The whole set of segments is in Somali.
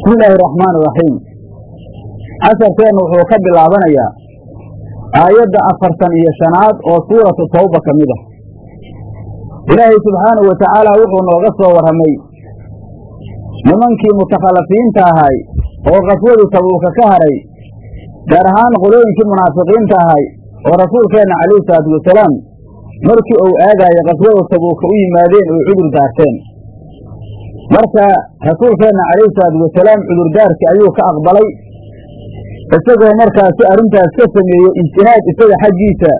bismi illaahi araxmaan iraxiim casharkeennu wuxuu ka bilaabanayaa aayadda afartan iyo shanaad oo suuratu tawba ka mid ah. Ilaahay subxaanahu wa tacaala wuxuu nooga soo warramay nimankii mutakhalafiinta ahay oo qaswadii tabuuka ka haray gaar ahaan qolooyinkii munaafiqiinta ahay oo rasuulkeenna calayhi salaatu wasalaam markii uu aadaayo qaswada tabuuka u yimaadeen oo cudur daarteen marka rasuulkeenna calayhi salaatu wasalaam cudurdaarkii ayuu ka aqbalay isagoo markaasi arrintaas ka sameeyey ijtihaad isaga xaggiisa.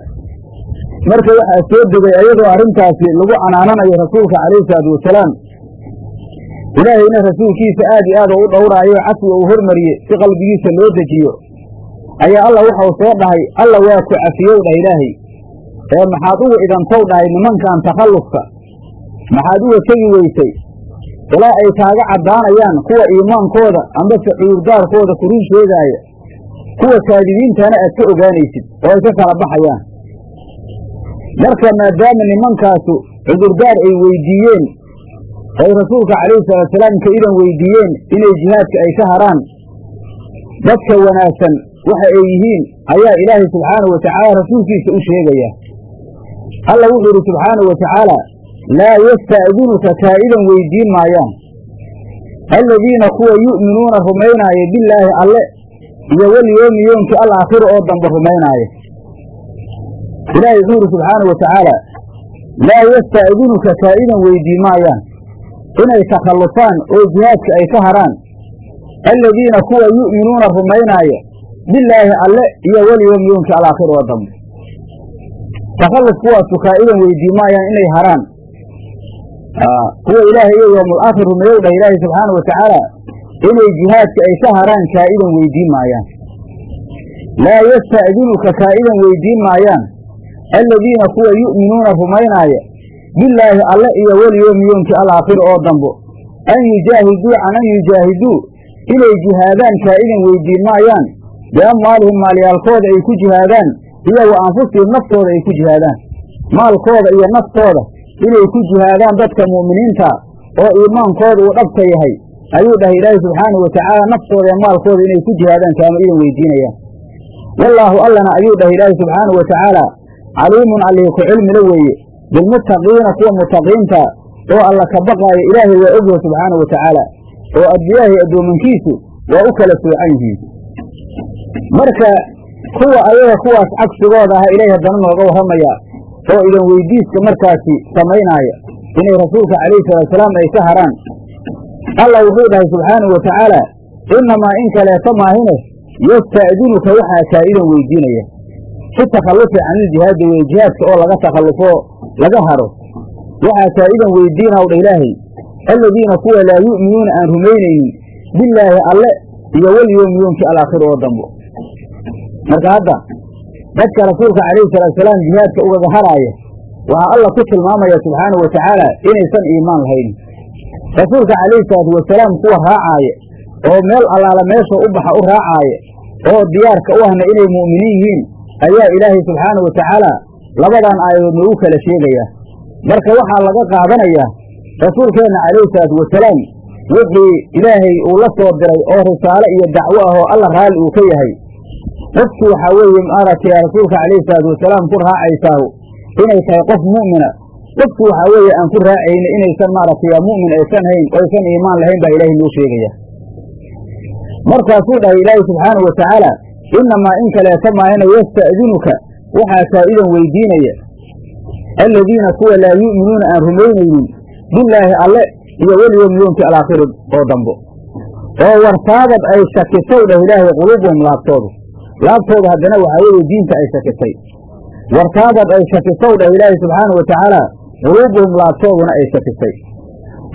Marka waxaa soo degay ayadoo arrintaasi lagu canaananayo rasuulka calayhi salaatu wasalaam. Ilaahayna rasuulkiisa aad iyo aad u dhowraayo cafiga uu hormariyey si qalbigiisa loo dejiyo. Ayaa alla waxau soo dhahay alla waa ku cafiyow dhah ilaahay. Ee maxaad uga idantow dhahay nimankan takhallufka maxaad uga tegi weysay ilaa ay kaaga caddaanayaan kuwa iimaankooda ambase cudurdaarkooda kurun sheegaaya kuwa kaadibiintana aad ka ogaanaysid oo ay ka kala baxayaan. Marka maadaama nimankaasu cudurdaar ay weydiiyeen ay rasuulka calayhi salaatusalaam ka idan weydiiyeen inay jihaadka ay ka haraan dadka wanaagsan waxa ay yihiin ayaa ilaahay subxaanahu wa tacaala rasuulkiisa u sheegaya. Alla wuxuu yidhi subxaanahu wa tacaala laa yasta'dinuka kaa'idan weydiin maayaan alladiina kuwa yu'minuuna rumaynaaya bilaahi alle iyo walyoomi yoomkii alaakhiro oo dambe rumaynaaya ilaahay wuxuu yidhi subxaanahu wa tacaala laa yasta'dinuka kaa'idan weydiin maayaan inay takhallufaan oo jihaadka ay ka haraan alladiina kuwa yu'minuuna rumaynaaya bilaahi alle iyo walyoomi yoomkii alaakhiro oo dambe takhalluf kuwaasu kaa'idan weydiin maayaan inay haraan kuwa ilaahay iyo yoomul aakhir rumeeyow dhah ilaahay subxaana wa tacaala inay jihaadka ay ka haraan kaa'idan weydiin maayaan laa yasta'dinuka kaa'idan weydiin maayaan alladiina kuwa yu'minuuna rumaynaaya bilaahi alle iyo walyoomi yoomkii alaakhir oo dambo an yujaahiduu can an yujaahiduu inay jihaadaan kaa'idan weydiin maayaan biamwaalihim maalyaalkooda ay ku jihaadaan iyo wa anfusihim naftooda ay ku jihaadaan maalkooda iyo naftooda inay ku jihaadaan dadka mu'miniinta oo iimaankooda uu dhabka yahay. Ayuu dhahay ilaahay subxaanahu wa tacaala naftooda iyo maalkooda inay ku jihaadaan kaama idan weydiinayaan wallaahu allana ayuu dhahay ilaahay subxaanahu wa tacaala caliimun allihi ku cilmila weeye bilmuttaqiina kuwa mutaqiinta oo alla ka baqaaya ilaahay waa ogyahay subxaanahu wa tacaala oo adilaahay addoomankiisu waa u kala soocan yihiin. Marka kuwa ayaga kuwaas cagsigooda aha ilaahay haddana nooga warramayaa oo idan weydiiska markaasi samaynaaya inay rasuulka calayhi salaatusalaam ay ka haraan. Alla wuxuu dhahay subxaanahu wa tacaala innamaa in kaleeta maahine yasta'dinuka waxaa kaa'idan weydiinaya. Si takhallufi caniljihaadi weye jihaadka oo laga takhallufo laga haro waxaa kaa'idan weydiinaw dha ilaahay alladiina kuwa laa yu'minuuna aan rumaynaynin bilaahi alle iyo walyoomi yoomkii alaakhir oo dambo marka hadda dadka rasuulka calayhi salaatusalaam jihaadka ugaga haraaya waxaa alla ku tilmaamaya subxaanahu wa tacaala inaysan iimaan lahayn. Rasuulka calayhi salaatu wasalaam kuwa raacaaya oo meel allaala meesha u baxa u raacaaya oo diyaarka u ahna inay mu'miniin yihiin ayaa ilaahay subxaanahu wa tacaala labadan aayadood noogu kala sheegayaa marka waxaa laga qaadanayaa rasuulkeenna calayhi salaatu wasalaam wixii ilaahay uu la soo diray oo risaale iyo dacwo ah oo alla raalli uu ka yahay qofkii waxaa weeye maaragtay rasuulka calayhi salaatu wasalaam ku raacaysaahu inay tahay qof mu'mina. Qofkii waxaa weeye aan ku raacayni inaysan maaragtay mu'min aysan hayn aysan iimaan lahayn baa ilaahay noo sheegaya. Markaasuu dhahay ilaahay subxaanahu wa tacaala innamaa in kaleeta maahina yasta'dinuka waxaa kaa'idan weydiinaya alladiina kuwa laa yu'minuuna aan rumaynaynin bilaahi alle iyo welyoom yoomkii alaakhiri oo dambo. Oo wartaabad ay shakitow dhah ilaahay quluubuhum laabtoodu laabtooda haddana waxaa weeye diinta ay shakitay wartaabad ay shakitow dhah ilaahay subxaana wa tacaala quluubuhum laabtooduna ay shakitay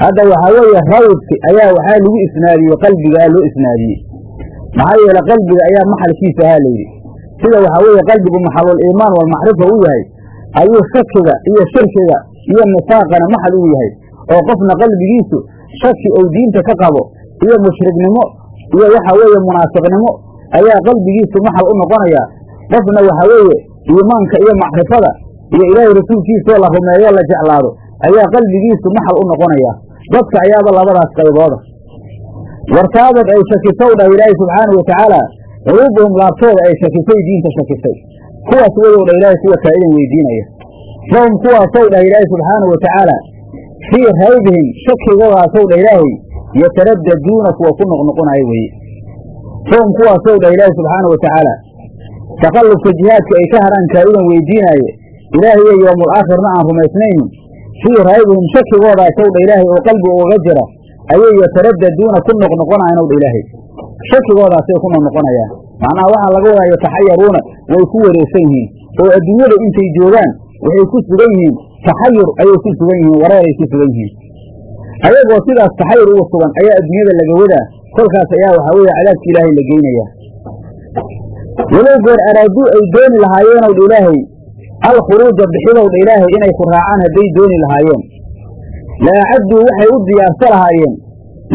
hadda waxaa weeye rawdki ayaa waxaa lagu isnaadiyey qalbigaa loo isnaadiyey. maxaa yeele qalbiga ayaa maxalkiisa ahaa layidhi sida waxaa weeye qalbigu maxalul iimaan walmacrifa u yahay ayuu shakiga iyo shirkiga iyo nifaaqana maxal u yahay. oo qofna qalbigiisu shaki ou diinta ka qabo iyo mushriknimo iyo waxaa weeye munaafiqnimo ayaa qalbigiisu maxal u noqonaya. Qofna waxaa weeye iimaanka iyo macrifada iyo ilaahay rasuulkiisoo la rumeeyo la jeclaado ayaa qalbigiisu maxal u noqonaya. Dadka ayaaba labadaas qaybooda wartaabad ay shakisow dhah ilaahay subxaanau watacaala quluubuhum laabtooda ay shakisay diinta shakisay. Kuwaas wadow dhah ilaahay kuwa kaa'idan weydiinaya. Fahum kuwaasow dhah ilaahay subxaanau watacaala fii raybihim shakigoodaasw dhah ilaahay yataraddaduuna kuwa ku noqnoqonaya weeye fahum kuwaasow dhah ilaahay subxaanau watacaala takallufka jihaadka ay ka hadhaan kaa'idan weydiinaaye ilaahiyo yoomul aakhirna aan rumaysnaynin fii raybihim shakigoodaasw dha ilaahay oo qalbiga uga jira ayay yataraddaduuna ku noqnoqonayan ow dha ilaahay. Shakigoodaasay ku noqnoqonayaan. Macnaha waxaa laga wadaa yataxayaruuna way ku wareegsan yihiin. Oo adduunyada intay joogaan waxay ku sugan yihiin. Taxayur ayay ku sugan yihiin wareeray ku sugan yihiin ayagoo sidaas taxayur uga sugan ayaa adduunyada laga wadaa kolkaas ayaa waxaa weeye cadaabka ilaahay la geynayaa. Walow goor araaduu ay dooni lahaayeenow dha ilaahay alkhuruuja bixidow dha ilaahay inay ku raacaan hadday dooni lahaayeen. La acadduu waxay u diyaarsa lahaayeen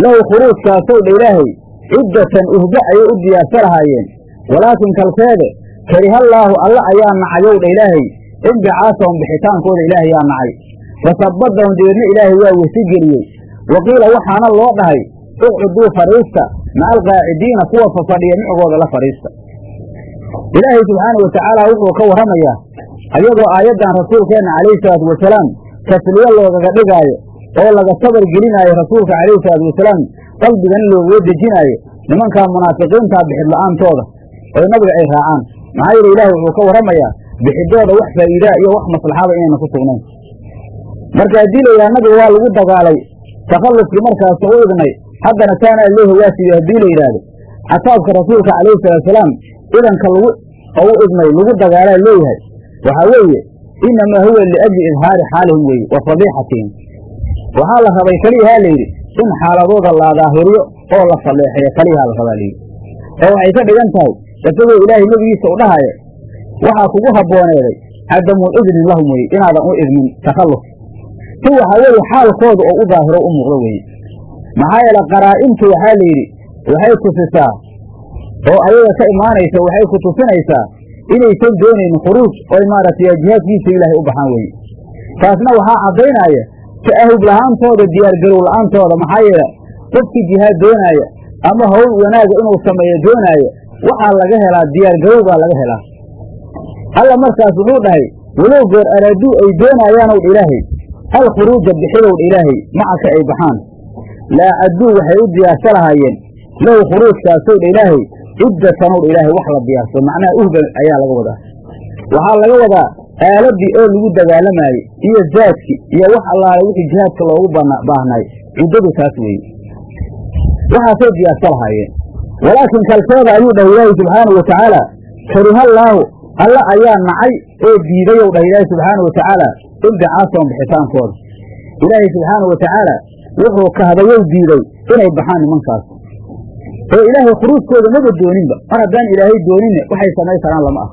lahu khuruujkaasow dha ilaahay ciddatan uhba ayay u diyaarsa lahaayeen. Walaakin kalkeede karihallaahu alla ayaa nacayow dha ilaahay inbicaasahum bixitaankooda ilaahay yaa nacay fasabbadahum deedna ilaahay waa wesigeliyey wa qiila waxaana loo dhahay uqcuduu fadhiista maca alqaacidiina kuwa fafadhiya micgooda la fadhiista ilaahay subxaanau watacaala wuxuu ka warramayaa ayadoo aayaddan rasuulkeenna calayhi salaatu wasalaam tasliyo loogaga dhigaayo oo laga sabar gelinaayo rasuulka calayhi salaatu wasalaam qalbigana loogaga dejinaayo nimankaa munaafiqiintaa bixid la'aantooda oo nabiga ay raacaan maxaa yeele ilaahay wuxuu ka warramayaa bixidooda wax faa'iidaa iyo wax maslaxada inayna ku sugnayn marka haddii la yidhaha nabiga waa lagu dagaalay takhallufkii markaas u idnay haddana taana leehi waa haddii la yidhaahdo xasaabka rasuulka calayhi salaatusalaam idanka lagu u idnay lagu dagaalaa leeyahay waxaa weeye innamaa huwa liajli idhaari xaalihim weeye wa fadiixatihim waxaa la rabay keliyahaa layidhi in xaaladooda la daahiriyo oo la falleexeeyo keliyahaa la rabaa layidhi oo waxay ka dhigan tahay isagoo ilaahay nebigiisa u dhahaya waxaa kugu habbooneeday cadamul idnin lahum weye inaadan u idmin takhalluf si waxaa weeye xaalkooda oo u daahiro u muuqdo weeye maxaa yeele qaraa'intu waxaa la yidhi waxay tusisaa oo ayaga ka imaanaysa waxay ku tusinaysaa inaysan doonaynin khuruuj oy maaragtay jihaadkiisa ilaahay u baxaan weeye taasna waxaa caddaynaya ta'ahub la'aantooda diyaargarow la'aantooda maxaa yeele qofkii jihaad doonaaya ama hawl wanaaga inuu sameeyo doonaaya waxaa laga helaa diyaargarow baa laga helaa. Alla markaas wuxuu dhahay walow goor araaduu ay doonayaanow dha ilaahay alkhuruuja bixidow dha ilaahay macaka ay baxaan? Laa cadduu waxay u diyaarsa lahaayeen lahu khuruujkaasow dha ilaahay ciddatan ow dha ilaahay wax la diyaarsado macnaha uhban ayaa laga wadaa. Waxaa laga wadaa aaladii oo lagu dagaalamaayey iyo zaadki iyo wax allaale wixii jihaadka loogu baahnaay ciddadu taas weeye. Waxaasay diyaarsa lahaayeen walaakin kalkooda ayuu dhahay ilaahay subxaanau wa tacaala karihallaahu alla ayaa nacay oo diidayow dhahay ilaahay subxaana wa tacaala. Inbicaasahum bixitaankooda ilaahay subxaana wa tacaala wuxuu kahdayow diiday inay baxaan nimankaas. Oo ilaahay khuruujkooda maba dooninba mar haddaan ilaahay dooninne waxay samay karaan lama ah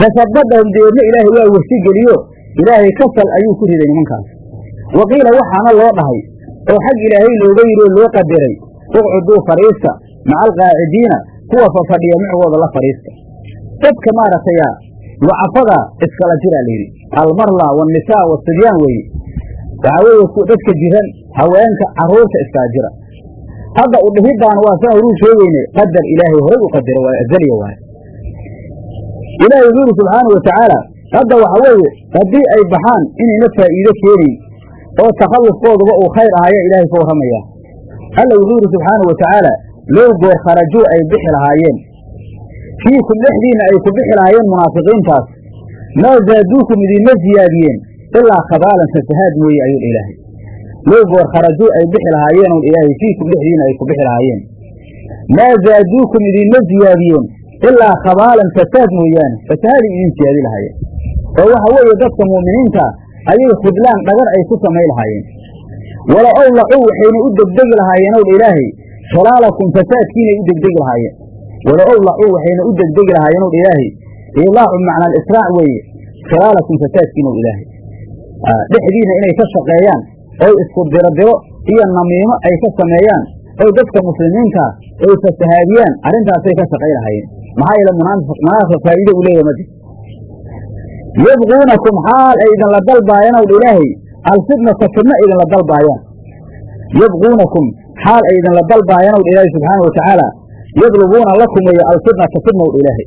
fasabadahum deedna ilaahay waa wesi geliyo ilaahay kasal ayuu ku riday nimankaas. Wa qiila waxaana loo dhahay oo xag ilaahay looga yidhi oo loo qadiray uqcuduu fadhiista maca alqaacidiina. Kuwa fafadhiya micgooda la fadhiista dadka maaragtaya wacafada iskala jira layidhi almarla waannisaa wasibyaan weeye waxaa weeye dadka jiran haweenka carruurta iskala jira. Hadda udhihiddaan waa saan horuu sheegayne qadar ilaahay horay u qadira waa azaliya waaye ilaahay wuxuu yidhi subxaana wa hadda waxa weeye haddii ay baxaan inayna faa'iido keenayn oo takhallufkooduba uu khayr ahaya ilaahay ka warramayaa alla wuxuu yidhi subxaana wa low goor kharajuu ay bixi lahaayeen fiikum dhexdiinna ay ku bixi lahaayeen munaafiqiintaas. Maa zaaduukum idinma ziyaadiyeen? Ilaa khabaalan fasahaad mooye ayuu dha ilaahay. Low goor kharajuu ay bixi lahaayeen oon ilaahay fiikum dhexdiinna ay ku bixi lahaayeen. Maa zaaduukum idinma ziyaadiyeen? Ilaa khabaalan fasaad mooyaane fasahaaday idin siyaadi lahaayeen. Oo waxa weeye dadka mu'miniinta ayay khudlaan dhagar ay ku samay lahaayeen. Wala ow lacuu waxayna u degdegi lahaayeen ow ilaahay. Khilaalakum fasaadkiinay u degdegi lahaayeen wala ow lacuu waxayna u degdegi lahaayeen ow dha ilaahay. Ilaacu macna alisraac weeye. Khilaalakum fasaadkiina ow ilaahay. Dhexdiina inay ka shaqeeyaan oy isku dirodiro iyo namiimo ay ka sameeyaan oy dadka muslimiinta ay fasahaadiyaan arrintaasay ka shaqay lahaayeen. Maxaa yeele munaafiq faa'iide uu leeyahay madi yabquunakum xaal ay idinla dalbaayaan ow ilaahay. Alfitnata fidna idinla dalbaayaan. Yabquunakum xaal ay idinla dalbaayanow dha ilaahay subxaana wa tacaala yadlubuuna lakum weeye alfitnata fidnow ilaahay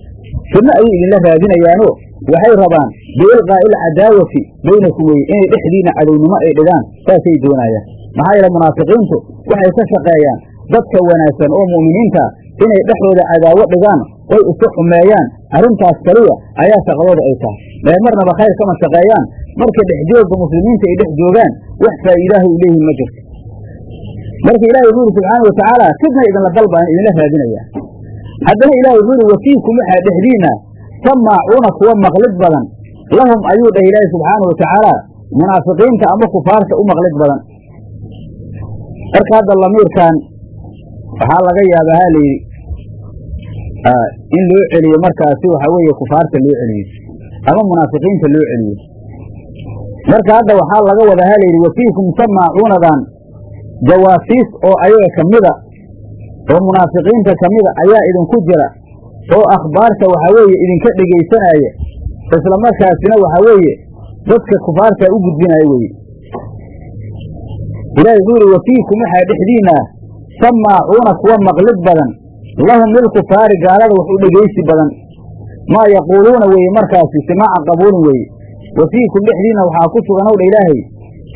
fidno ayay idinla raadinayaano waxay rabaan biilqaa'i alcadaawati baynakum weye inay dhexdiina cadownimo ay dhigaan saasay doonayaan maxaa yeele munaafiqiintu waxay ka shaqeeyaan dadka wanaagsan oo mu'miniinta inay dhexdooda cadaawo dhigaan oy isu xumeeyaan arrintaas kaliya ayaa shaqadooda ay tahay mee marnaba khayr kama shaqeeyaan marka dhexjoogga muslimiinta ay dhex joogaan wax faa'iidaaha u leeyihiin ma jirto marka ilahi wuxuu yidhi subxaana wa fidna idinla dalbaan idinla raadinaya. Haddana ilahi wuxuu yidhi wafiikum waxaa dhexdiina samaacuuna kuwa maqlid badan. Lahum ayuu dhah ilaahi subxaana wa tacaala munaafiqiinta ama kufaarta u maqlid badan. Marka hadda lamiirkan waxaa laga yaabaa ha layidhi in loo celiyo markaasi waxaa weeye kufaarta loo celiyo ama munaafiqiinta loo celiyo. Marka hadda waxaa laga wadaa ha layidhi wafiikum samaacuunadan jawaasiis oo ayaga ka mida oo munaafiqiinta ka mida ayaa idinku jira oo akhbaarta waxaa weeye idinka dhegaysanaya isla markaasina waxaa weeye dadka kufaarta u gudbinaya weye ilahi wuxuu yidhi wafiikum waxaa dhexdiina samaacuuna kuwa maqlid badan lahum lilkufaari gaalada wax u dhegaysi badan maa yaquuluuna weeye markaasi simaaca qabuulin weeye. Wafiikum dhexdiina waxaa ku sugan owdha ilaahay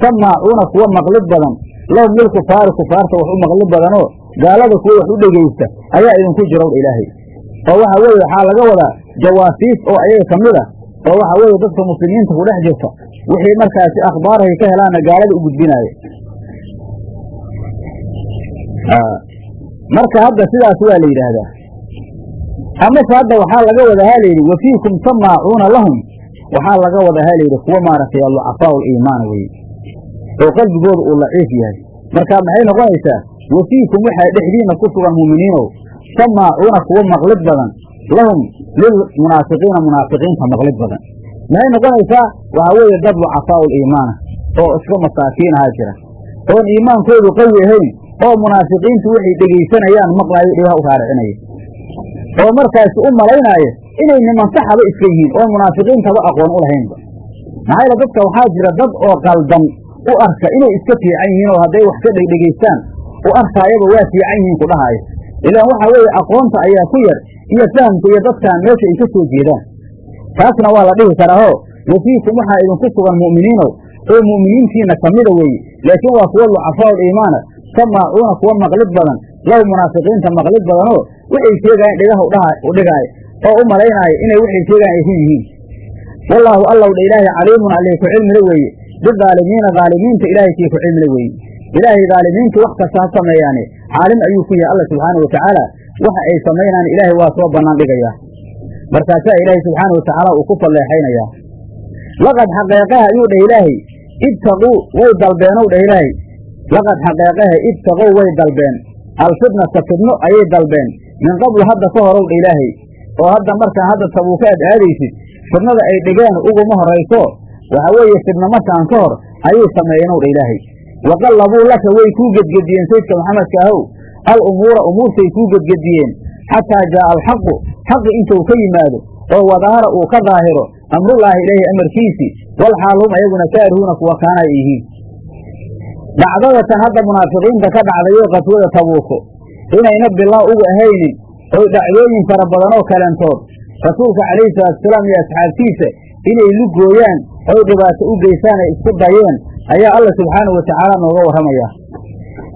samaacuuna kuwa maqlid badan lahum lilkufaari kufaarta wax u maqlid badanoo gaalada kuwa wax u dhegaysta ayaa idinku jira owdha ilaahay. Oo waxa weeye waxaa laga wadaa jawaasiis oo ayaga ka mid a oo waxa weeye dadka muslimiinta ku dhex jirta wixii markaasi akhbaarhay ka helaana gaalada u gudbinaaya marka hadda sidaas waa la yidhaahdaa. Amase hadda waxaa laga wadaa ha layidhi wafiikum samaacuuna lahum. Waxaa laga wadaa ha layidhi kuwa maaragtay lucafaau liimaana weye oo qalbigooda uu laciif yahay. Marka maxay noqonaysaa? Wafiikum waxaa dhexdiina ku sugan muuminiinow samaacuuna kuwa maqlid badan. Lahum lilmunaafiqiina munaafiqiinta maqlid badan. Maxay noqonaysaa? Waxaa weeye dad lucafaau liimaana oo iska masaakiin ahaa jira. Oon iimaankoodu qawi ahayn oo munaafiqiintu waxay dhegaysanayaan maqlaayo dhigaha u raaricinaya oo markaasi u malaynaayo inay niman saxaba iska yihiin oo munaafiqiintaba aqoon u lahaynba. Maxaa yeele dadka? Waxaa jira dad oo qaldan u arka inay iska fiican yihiin oo hadday wax ka dhegdhegaystaan u arkaayaba waa fiican yihiin ku dhahaayo ilaan waxaa weeye aqoonta ayaa ku yar iyo fahamka iyo dadkaan meesha ay ka soo jeedaan. Taasna waa la dhihi karaao wafiikum waxaa idinku sugan mu'miniinow oo mu'miniintiina ka mida weeye laakiin waa kuwa lucafaau iimaana samaacuuna kuwa maqlid badan. Lahu munaafiqiinta maqlid badanoo waxay sheegayan dhigaha u dhigaayo oo u malaynaayo inay waxay sheegayan ay yihiin. Wallaahu allow dha ilaahay caliimun allee ku cilmile weeye bidaalimiina daalimiinta ilaahay kii ku cilmile weeye ilaahay daalimiintu wax kasta ha sameeyaane. Caalim ayuu ku yahay alla subxaana wa tacaala waxa ay samaynaan ilaahay waa soo bannaan dhigayaa markaasaa ilaahay subxaana wa tacaala uu ku falleexaynayaa. Laqad xaqeeqaha ayuu dhah ilaahay ibtaquu way dalbeenow dhah ilaahay. Laqad xaqeeqaha ibtaqow way dalbeen. Alfitnata fidno ayay dalbeen. Min qablu hadda ka horow dha ilaahay. Oo hadda markaan hadda tabuuka aad aadaysid fidnada ay dhigeen uguma horayso waxa weeye fidno markaan ka hor ayay sameeyenow dha ilaahay. Waqallabuu laka way kuu gedgediyeen saydka maxamedka ahow. Al umuura umuurtay kuu gedgediyeen. Xataa jaa'a alxaqu xaqi intuu ka yimaado oo wadaara uu ka daahiro amrullaahi ilaahi amarkiisii walxaal hum ayaguna kaarihuuna kuwa kaana ay yihiin dhacdadatan hadda munaafiqiinta ka dhacdayo qaswada tabuuko inayna bilaa ugu ahaynin oy dhacdooyin fara badan oo kalentood rasuulka calayhi salaatusalaam iyo asxaabtiisa inay lugooyaan oy dhibaato u geystaan ay isku dayeen ayaa alla subxaanau wa tacaala nooga warramaya.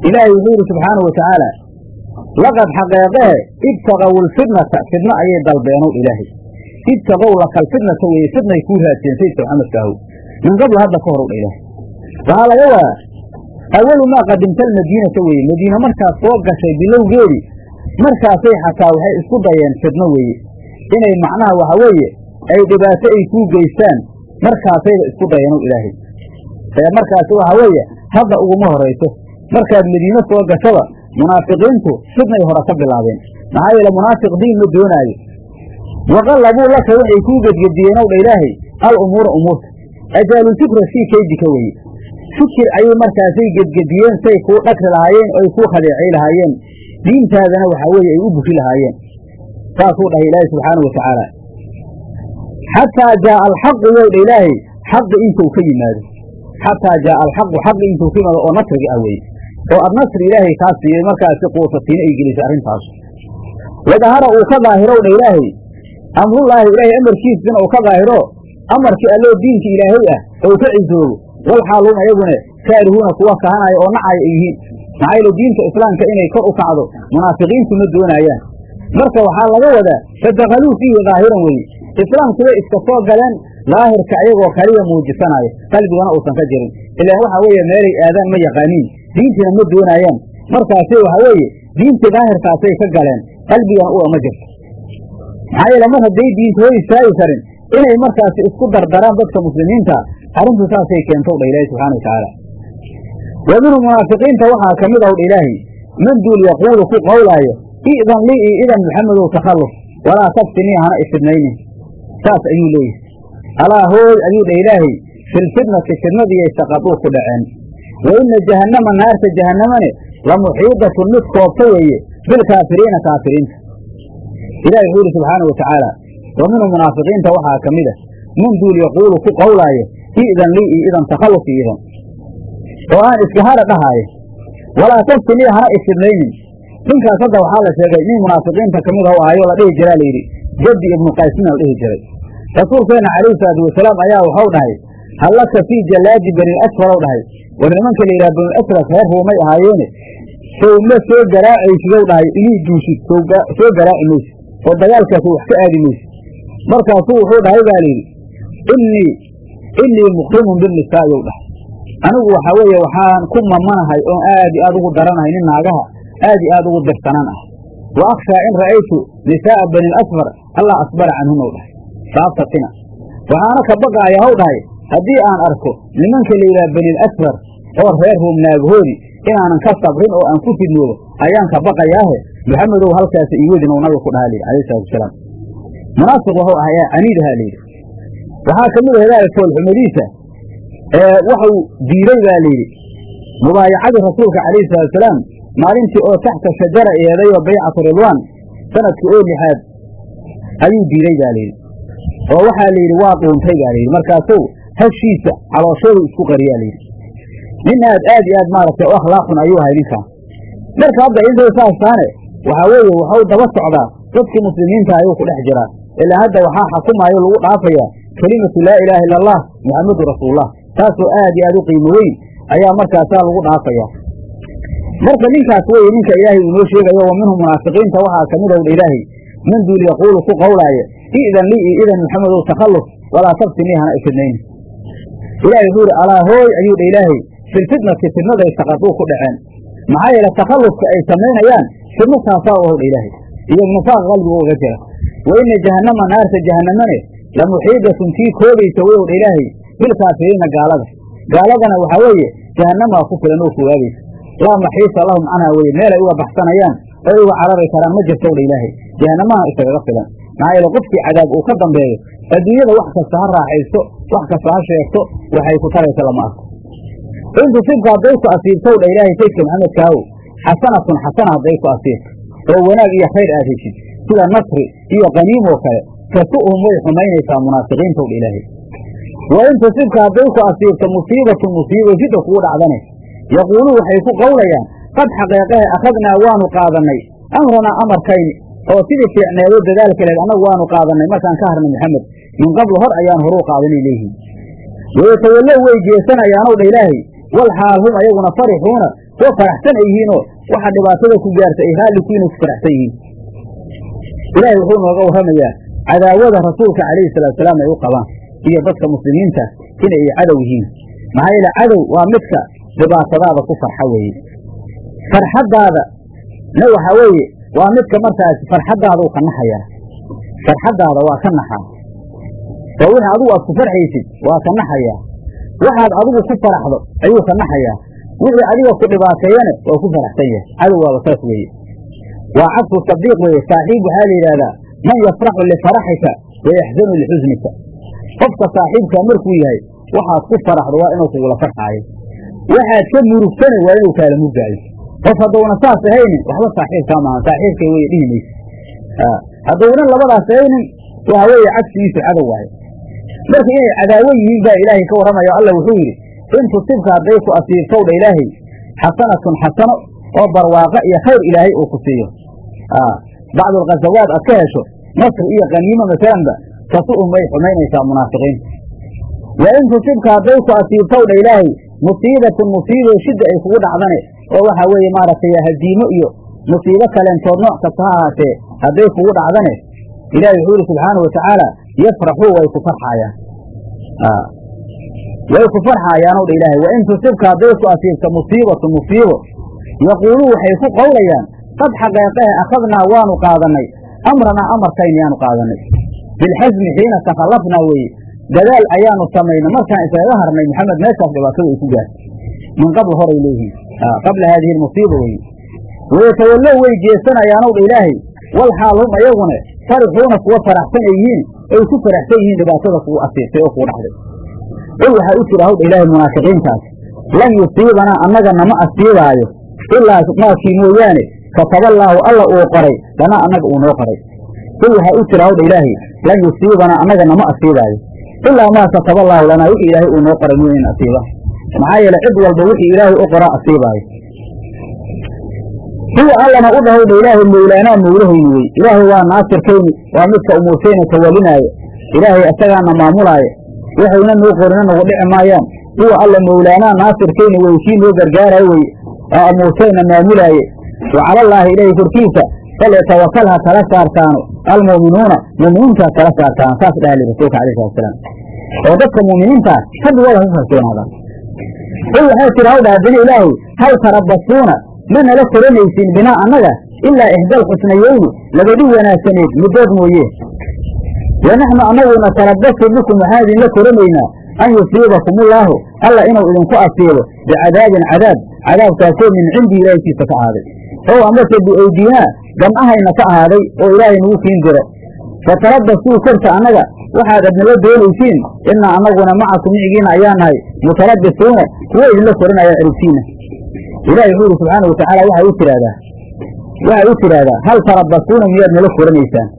Ilaahay wuxuu yidhi subxaanau wa tacaala laqad xaqeeqehe ibtaqow lfitnata fidno ayay dalbeenow ilaahay. Ibtaqow lakal fitnata weeye fidnay kuu raadsiyen sayidka maxamedka ahow min qabla hadda ka horow dha ilaahay waxaa laga wadaa awalu maa qadimta almadiinata weeye madiine markaas soo gashay bilowgeedii markaasay xataa waxay isku dayeen fidno weeye. Inay macnaha waxa weeye ay dhibaato ay kuu geystaan markaasayba isku dayanow ilaahay. Markaasi waxa weeye hadda uguma horayso markaad madiine soo gashaba munaafiqiintu fidnay hore ka bilaabeen. Maxaa yeele munaafiq diin ma doonaayo. Waqallabuu laka waxay kuu gedgediyeen ow dha ilaahay al umuura umuurta ajaalulfikra fii kaydika weeye. Fikir ayay markaasay gedgediyeen say kuu dhagri lahaayeen oy kuu khadeecay lahaayeen. Diintaadana waxaa weeye ay u bushi lahaayeen. Saasuu dhahay ilaahay subxaana wa tacaala xataa jaaa alxaqu yow dha ilaahay xaqi intuu ka yimaado xataa jaaa alxaqu xaqi intuu ka yimaado oo nasriga ah weye oo ad nasri ilaahay kaa siiyey markaasi quusatiina ay gelisay arrintaas wadahara uu ka daahirowdha ilaahay amrullaahi ilaahay amarkiisina uu ka daahiro amarkii alloo diinka ilaahay ah ou ka cisoobo wal xaaluum ayaguna kaarihuuna kuwa kahanaya oo nacaya ay yihiin maxaa yeele diinta islaamka inay kor u kacdo munaafiqiintu ma doonaayaan marka waxaa laga wadaa fadakaluu fiihi daahiran weye islaamkubay iska soo galeen daahirka ayagoo kaliya muujisanaayo. Qalbigana uusan ka jirin. Ilaan waxa weeye meelay aadaan ma yaqaaniin. Diintina ma doonaayaan. Markaasi waxa weeye diintii daahirkaasay ka galeen. Qalbigana ma jirto. Maxaa yeele mar hadday diinta hor istaagi karin. Inay markaasi isku dardaraan dadka muslimiinta arrintu saasay keento dha ilaahi subxana wa tacaala wa minhu munaafiqiinta waxaa ka mid awdha ilaahi man duul yaquulu ku qowlaayo i'dan lii idan maxamedow takhalluf walaa taftinii hana ifidnaynin saas ayuu leeyahy alaa hooy ayuu dha ilaahay filfitnati fidnadiyay saqaduu ku dhaceen. Wa inna jahannama naarta jahannamane la muxiidatun mid koobta weeye bilkaafiriina kaafiriinta. Ilahi wuxuu yidhi subxaanau watacaala wa minhu munaafiqiinta waxaa ka mid a man duul yaquulu ku qowlaayo i'dan lii io idan takhalluf io idan oo aan iska hara dhahaayo walaa taftinii hana ifidnaynin ninkaas hadda waxaa la sheegay nin munaafiqiinta ka mid ah u ahayo la dhihi jiraa layidhi jaddi ibnu qaysina la dhihi jiray rasuulkeenna calayhi salaatu wasalaam ayaa waxau dhahay hallaka fii jallaadi bani asfarow dhahay. War nimanka la yidhaha bani asfar reer ruumay ahaayeene sowma soo garaacaysidow dhahay inii duushid soo garaaci maysid oo dagaalkaasi wax ka aadi maysid markaasuu wuxuu dhahay baa layidhi innii innii muqrimun binnisaa'iyow dhahay. Anigu waxaa weeye waxaan ku mamanahay oon aad i aad ugu daranahay nin naagaha aad i aad ugu dirsanaan ah. Wa akhshaa in ra'aytu nisaa'a bani lasfar allah asbara canhunow dhahay. Saabtatina waxaana ka baqaaya haw dhahay haddii aan arko nimanka la yidhaha banilasfar oo reer ruum naagahoodi inaanan ka sabrin oo aan ku fidnoobo ayaan ka baqayaahe? Maxamedow halkaasa iiwadin ou nabiga ku dhaha layidhi alayh salatu wasalaam munaafiq waxuu ahay aniidaha layidhi waxaa ka mid a hadaaya foolxumadiisa waxau diiday baa layidhi mubaayacadii rasuulka calayhi salaatusalaam maalintii oo taxta shajara eeday oo baycatu ridwaan sannadkii oo lixaad ayuu diiday baa layidhi oo waxaa layidhi waa dhuuntay baa layidhi markaasuu hashiisa calooshoodu isku qariyaa layidhi nin aad aad iyo aad maaragtay u akhlaaqxun ayuu ahay ninkaan marka hadda intay saas taane waxaa weeye waxau daba socdaa dadkii muslimiinta ayuu ku dhex jiraa. Ilaa hadda waxaa xakumaayo lagu dhaafayaa kelimatu laa ilaaha illa allah muxamadu rasuulullah. Taasoo aad iyo aad u qiimo weyn ayaa markaasaa lagu dhaafayaa. Marka ninkaas weye ninka ilaahay uu noo sheegayo wa munaafiqiinta. Waxaa ka mid owdha ilaahay man duul yaquulu ku qowlaaya i'dan lii io idan maxamedow takhalluf walaa tabtinii hana ifidnayni ilahay wuxuu yidhi alaa hooy ayuu dha ilaahay filfitnati fidnaday saqaduu ku dhaceen maxaa yeele takhallufka ay samaynayaan fidno taasaa u howdha ilaahay iyo nifaaq qalbiga uga jira wa ina jahannama naarta jahannamane la muxiidatun tii koobaysa way owdha ilaahay bilkaafiriina gaalada gaaladana waxaa weeye jahannamaa ku filan oo fogaabaysa laa maxiisa lahum canhaa weye meelay uga baxsanayaan oo uga carari karaan ma jirto owdha ilaahay. Jahannamaha isagaga filan. Maxaa yeele qofkii cadaab uu ka dambeeyo adduunyada wax kasta ha raaxaysto wax kasta ha sheegto waxay ku taraysa lama arko. In tusibka hadday ku asiibtow dha ilaahay saydka maxamedkaahow xasanatun xasana hadday ku asiibto oo wanaag iyo khayr aad heshid sida nasri iyo qaniim oo kale tasu'hum way xumaynaysaa munaafiqiintow dha ilaahay. Wa in tusibka hadday ku asiibto musiibatun musiibo shidda kugu dhacdane. Yaquuluu waxay ku qowlayaan qad xaqeeqahe akhadnaa waanu qaadannay. Amranaa amarkayni oo sidii fiicneedo dadaalka leed annagu waanu qaadannay. Markaan ka harnay maxamed min qablu hor ayaan horuu qaadanay leeyihiin wayatawallow way jeesanayaanow dha ilaahay. Wal xaal hum ayaguna farixuuna kuwa faraxsan ay yihiinoo waxa dhibaatada ku gaarta ay raalli ku faraxsan yihiin. Ilaahay wuxuu nooga warramayaa cadaawada rasuulka calayhi salaatusalaam ay u qabaan iyo dadka muslimiinta inay cadow yihiin. Maxaa yeele cadow waa midka dhibaatadaada ku farxa weeye farxaddaada. Na waxaa weeye waa midka markaas farxaddaadau ka naxayaa farxaddaada waa ka naxaa oo wixii adigu aad ku farxaysid waa ka naxayaa waxaad adigu ku faraxdo ayuu ka naxayaa wixii adiga ku dhibaateeyana waa ku faraxsan yahay. Cadow waaba saas weeye. Waa cabsu sadiiq weeye. Saaxiib waxaa la yidhahdaa man yafraxu lifaraxika wa yaxzanu lixusnika. Qofka saaxiibkaa markuu yahay waxaad ku faraxdo waa inuu kugula farxaayo. Waxaad ka murugtana waa inuu kaala murgaayo qof haddowna saas ahaynin waxba saaxiibkaa maaha. Saaxiibkay weye dhihi mayse haddownan labadaas ahaynin waxa weeye cagsigiisu cadow waayo marka inay cadaawo yihiin baa ilaahay ka warramayo. Alla wuxuu yidhi in tusibka hadday ku asiibtowdha ilaahay xasanatun xasano oo barwaaqo iyo khayr ilaahay uu ku siiyo. Bacdu alkhasawaad aad ka hesho nasr iyo qaniimo masalanba tasu'um way xumaynaysaa munaafiqiinta wa in tusibka hadday ku asiibtowdha ilaahay musiibatun musiibo shidda ay kugu dhacdane oo waxaa weeye maaragtay hadiimo iyo musiibo kaleentood nooc kasta ha ahaatee hadday kugu dhacdane ilahi wuxuu yihi subxaana wa tacaala yafraxuu way ku farxaayaan way ku farxaayaan dha ilaahay wa in tusibka hadday ku asiibta musiibatu musiibo. Yaquuluu waxay ku qowlayaan qad xaqeeqehe akhadnaa waanu qaadanay amranaa amarkayna yaanu qaadanay bilxasmi xiina takhallafnaa weeye dadaal ayaanu samaynay markaan isaga harnay maxamed meeshaas dhibaatada ay ku gaartay min qabl horay leeyihiin qabla haadihi almusiiba weye wayatawallow way jeesanayaanow dha ilaahay wal xaal hum ayagune farixuuna kuwa faraxsan ay yihiin ay ku faraxsan yihiin dhibaatada kugu asiibtay oo kugu dhacday qul waxaa u jira hawdha ilaahay munaafiqiintaas lan yusiibanaa annaga nama asiibaayo ilaa maakii mooyaane kataballaahu alla uu qoray lanaa annaga uu noo qoray qul waxaa u jira hawdha ilaahay lan yusiibanaa annaga nama asiibaayo ilaa maa kataballaahu lanaa wixii ilaahay uu noo qoray maxaa yeele cid walba wixii ilaahay u qoraa asiibaayo. Huwa allana u dhahowdha ilaahay mawlaanaa mawlahayni wey ilaahay waa naasirkayni waa midka umuurtayna tawalinaayo ilaahay isagaana maamulaayo. Waxayna noo qorina nagu dhici maayaan. Huwa alla mawlaanaa naasirkayni wey kii noo gargaarayo wey oo amuurtayna maamulaaye. Wa calallaahi ilaahay korkiisa falyatawakal ha tala saartaano. Almu'minuuna mu'miniinta ha tala saartaano. Saas dhahli rasuulka alayh salatusalaam oo dadka mu'miniintaa rabbigooda ha kalsoonaadaan qul waxaa tira hawdha haddina ilaahay hal tarabasuuna ma nala koranaysiin binaa annaga ilaa ixdaal xusnayeyni labadii wanaagsaneed muddood mooye wa naxnu annaguna tarabasu bikum waxaan idinla koranaynaa an yusiibakumullaahu alla inuu idinku asiibo bicadaabin cadaab cadaabkaasoo min cindii ilaahkiisa ka ahaaday ow amase biaydiinaa gamcahayna ka ahaaday oo ilaahay nagu kiin diro fatarabasuu korta annaga waxaad adnala doonaysiin innaa annaguna macakum micigiina ayaa nahay mutarabisuuna kuwo idinla koranaya ciribtiina ilahi wuxuu yidhi subxaana watacaala waxay u tidhaahdaa waxay u tidhaahdaa hal tarabasuuna miyaad nala koranaysaan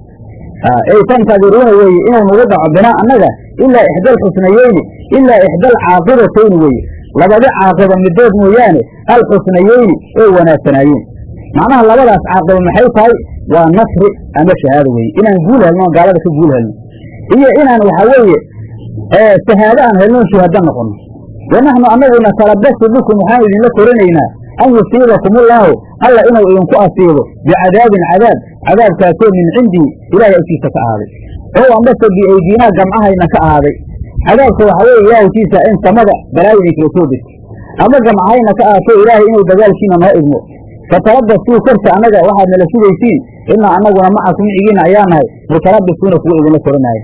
ey tantadiruuna weeye inuu nagu dhaco binaa annaga ilaa ixdal xusnayeyni ilaa ixdal caaqibatayni weeye labadi caaqiba midood mooyaane al xusnayeyni oo wanaagsanaayeen macnaha labadaas caaqiba maxay tahay? Waa nasri ama shahaado weeye inaan guul helno o gaalada ka guul helno. Iyo inaan waxaa weeye shahaado aan helno shuhado noqono. Wa naxnu annaguna tarabasu bikum waxaan idinla koranaynaa an yusiibakumullaahu alla inuu idinku asiibo bicadaabin cadaab cadaabkaasoo min cindii ilaahay agtiisa ka ahaaday. Ow ambase biaydiinaa gamcahayna ka ahaaday. Cadaabka waxaa weeye ilaahaykiisa in samada balaayo ay kala soo degto ama gamcahayna ka ahaato ilaahay inuu dagaalkiina noo idmo fatarabasuu korta annaga waxaad nala sugaysiin inaa annaguna macakum micigiina ayaa nahay mutarabisuuna kuwa idinla koranaayo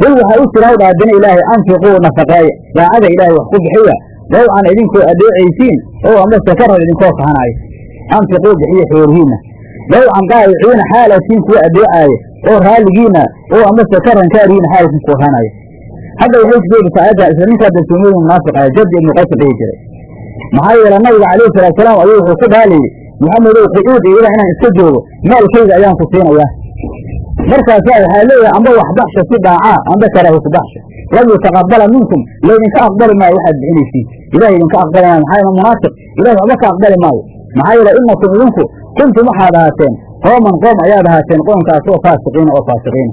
qul waxaa u jira hawdha haddina ilaahay anfiquu nafaqeeya daacada ilaahay wax ku bixiya dawcan idinkoo adeecaysiin oo amase karar idinkoo kahanaayo anfiquu bixiya xoolihiinna dawcan daayiciina xaalatiin kuwa adeecaayo oo raalligiina oo amase karan kaarihiina xaalkin kuwa kahanaayo hadda waxay kujeedisaa aayadda isla ninkaa dalsoomiyada munaafiq ah jabdi ibnu qays dhihi jiray maxaa yeele nabiga calayhi salaatusalaam ayuu wuxuu ku dhaalayey maxamedow qucuud iyo inaan iska joogo maalkayga ayaan ku siinayaa markaasaa waxaa leeyahay amba wax baxsha si dhaacaa amba karaahi ku baxsha. Lam yutaqabala minkum laydinka aqbali maayo waxaad bixinaysiin ilahay idinka aqbali maayo maxaa munaafiq ilahay waxba ka aqbali maayo. Maxaa yeele inakum idinku kuntum waxaad ahaateen qooman qoom ayaad ahaateen qoomkaas oo faasiqiina oo faasiqiina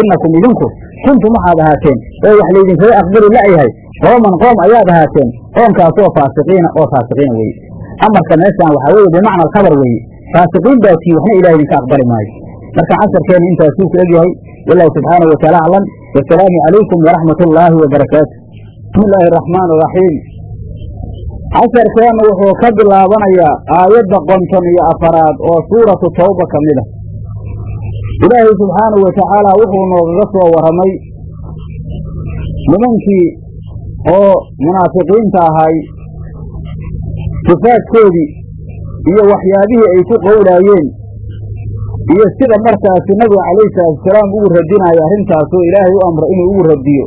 inakum idinku kuntum waxaad ahaateen oo wax laydinkaga aqbali la'yahay qooman qoom ayaad ahaateen qoomkaas oo faasiqiina oo faasiqiina weye amarka meeshaan waxaa weeye bimacna alkhabar weeye faasiqiin baa tii waxna ilahay idinka aqbali maayo marka casharkeena intaasuu ku egyahay wallahu subxaanahu wataala aclam wasalaamu calaykum waraxmat ullaahi wabarakaatu bismi illaahi araxmaan araxiim casharkeenna wuxuu ka bilaabanayaa aayadda qonton iyo afaraad oo suuratu tawba ka mid a ilaahay subxaanahu watacaala wuxuu noogaga soo warramay nimankii oo munaafiqiinta ahay sifaadkoodii iyo waxyaabihii ay ku qowlaayeen iyo sida markaasi nabiga calayhi salaatusalaam ugu radinaayo arrintaasoo ilaahay u amro inuu ugu radiyo.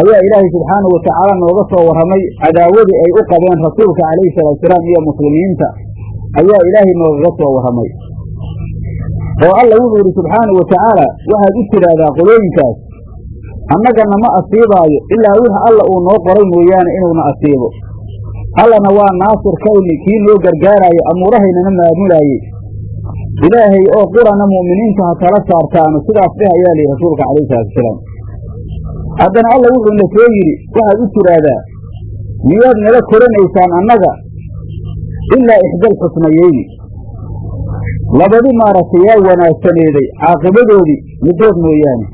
Ayaa ilaahay subxaanahu watacaala nooga soo warramay cadaawadii ay u qabeen rasuulka calayhi salaatusalaam iyo muslimiinta. Ayaa ilaahay noogaga soo warramay oo alla wuxuu yidhi subxaanahu watacaala waxaad u tidhaahdaa qolooyinkaas annagana ma asiibaayo ilaa wix alla uu noo qoray mooyaane inuuna asiibo. Allana waa naasirkayni kii noo gargaaraaye amuurahaynana maamulaayey ilaahay oo qurana mu'miniinta ha tala saartaanu sidaas dheh ayaa lihi rasuulka calayhi salaatuasalaam haddana alla wuxuuna soo yidhi waxaad u tiraahdaa miyaad nala koranaysaan annaga ilaa ixdaal xusnayeyni labadi maaragtay yaa wanaagsaneeday caaqibadoodii middood mooyaane.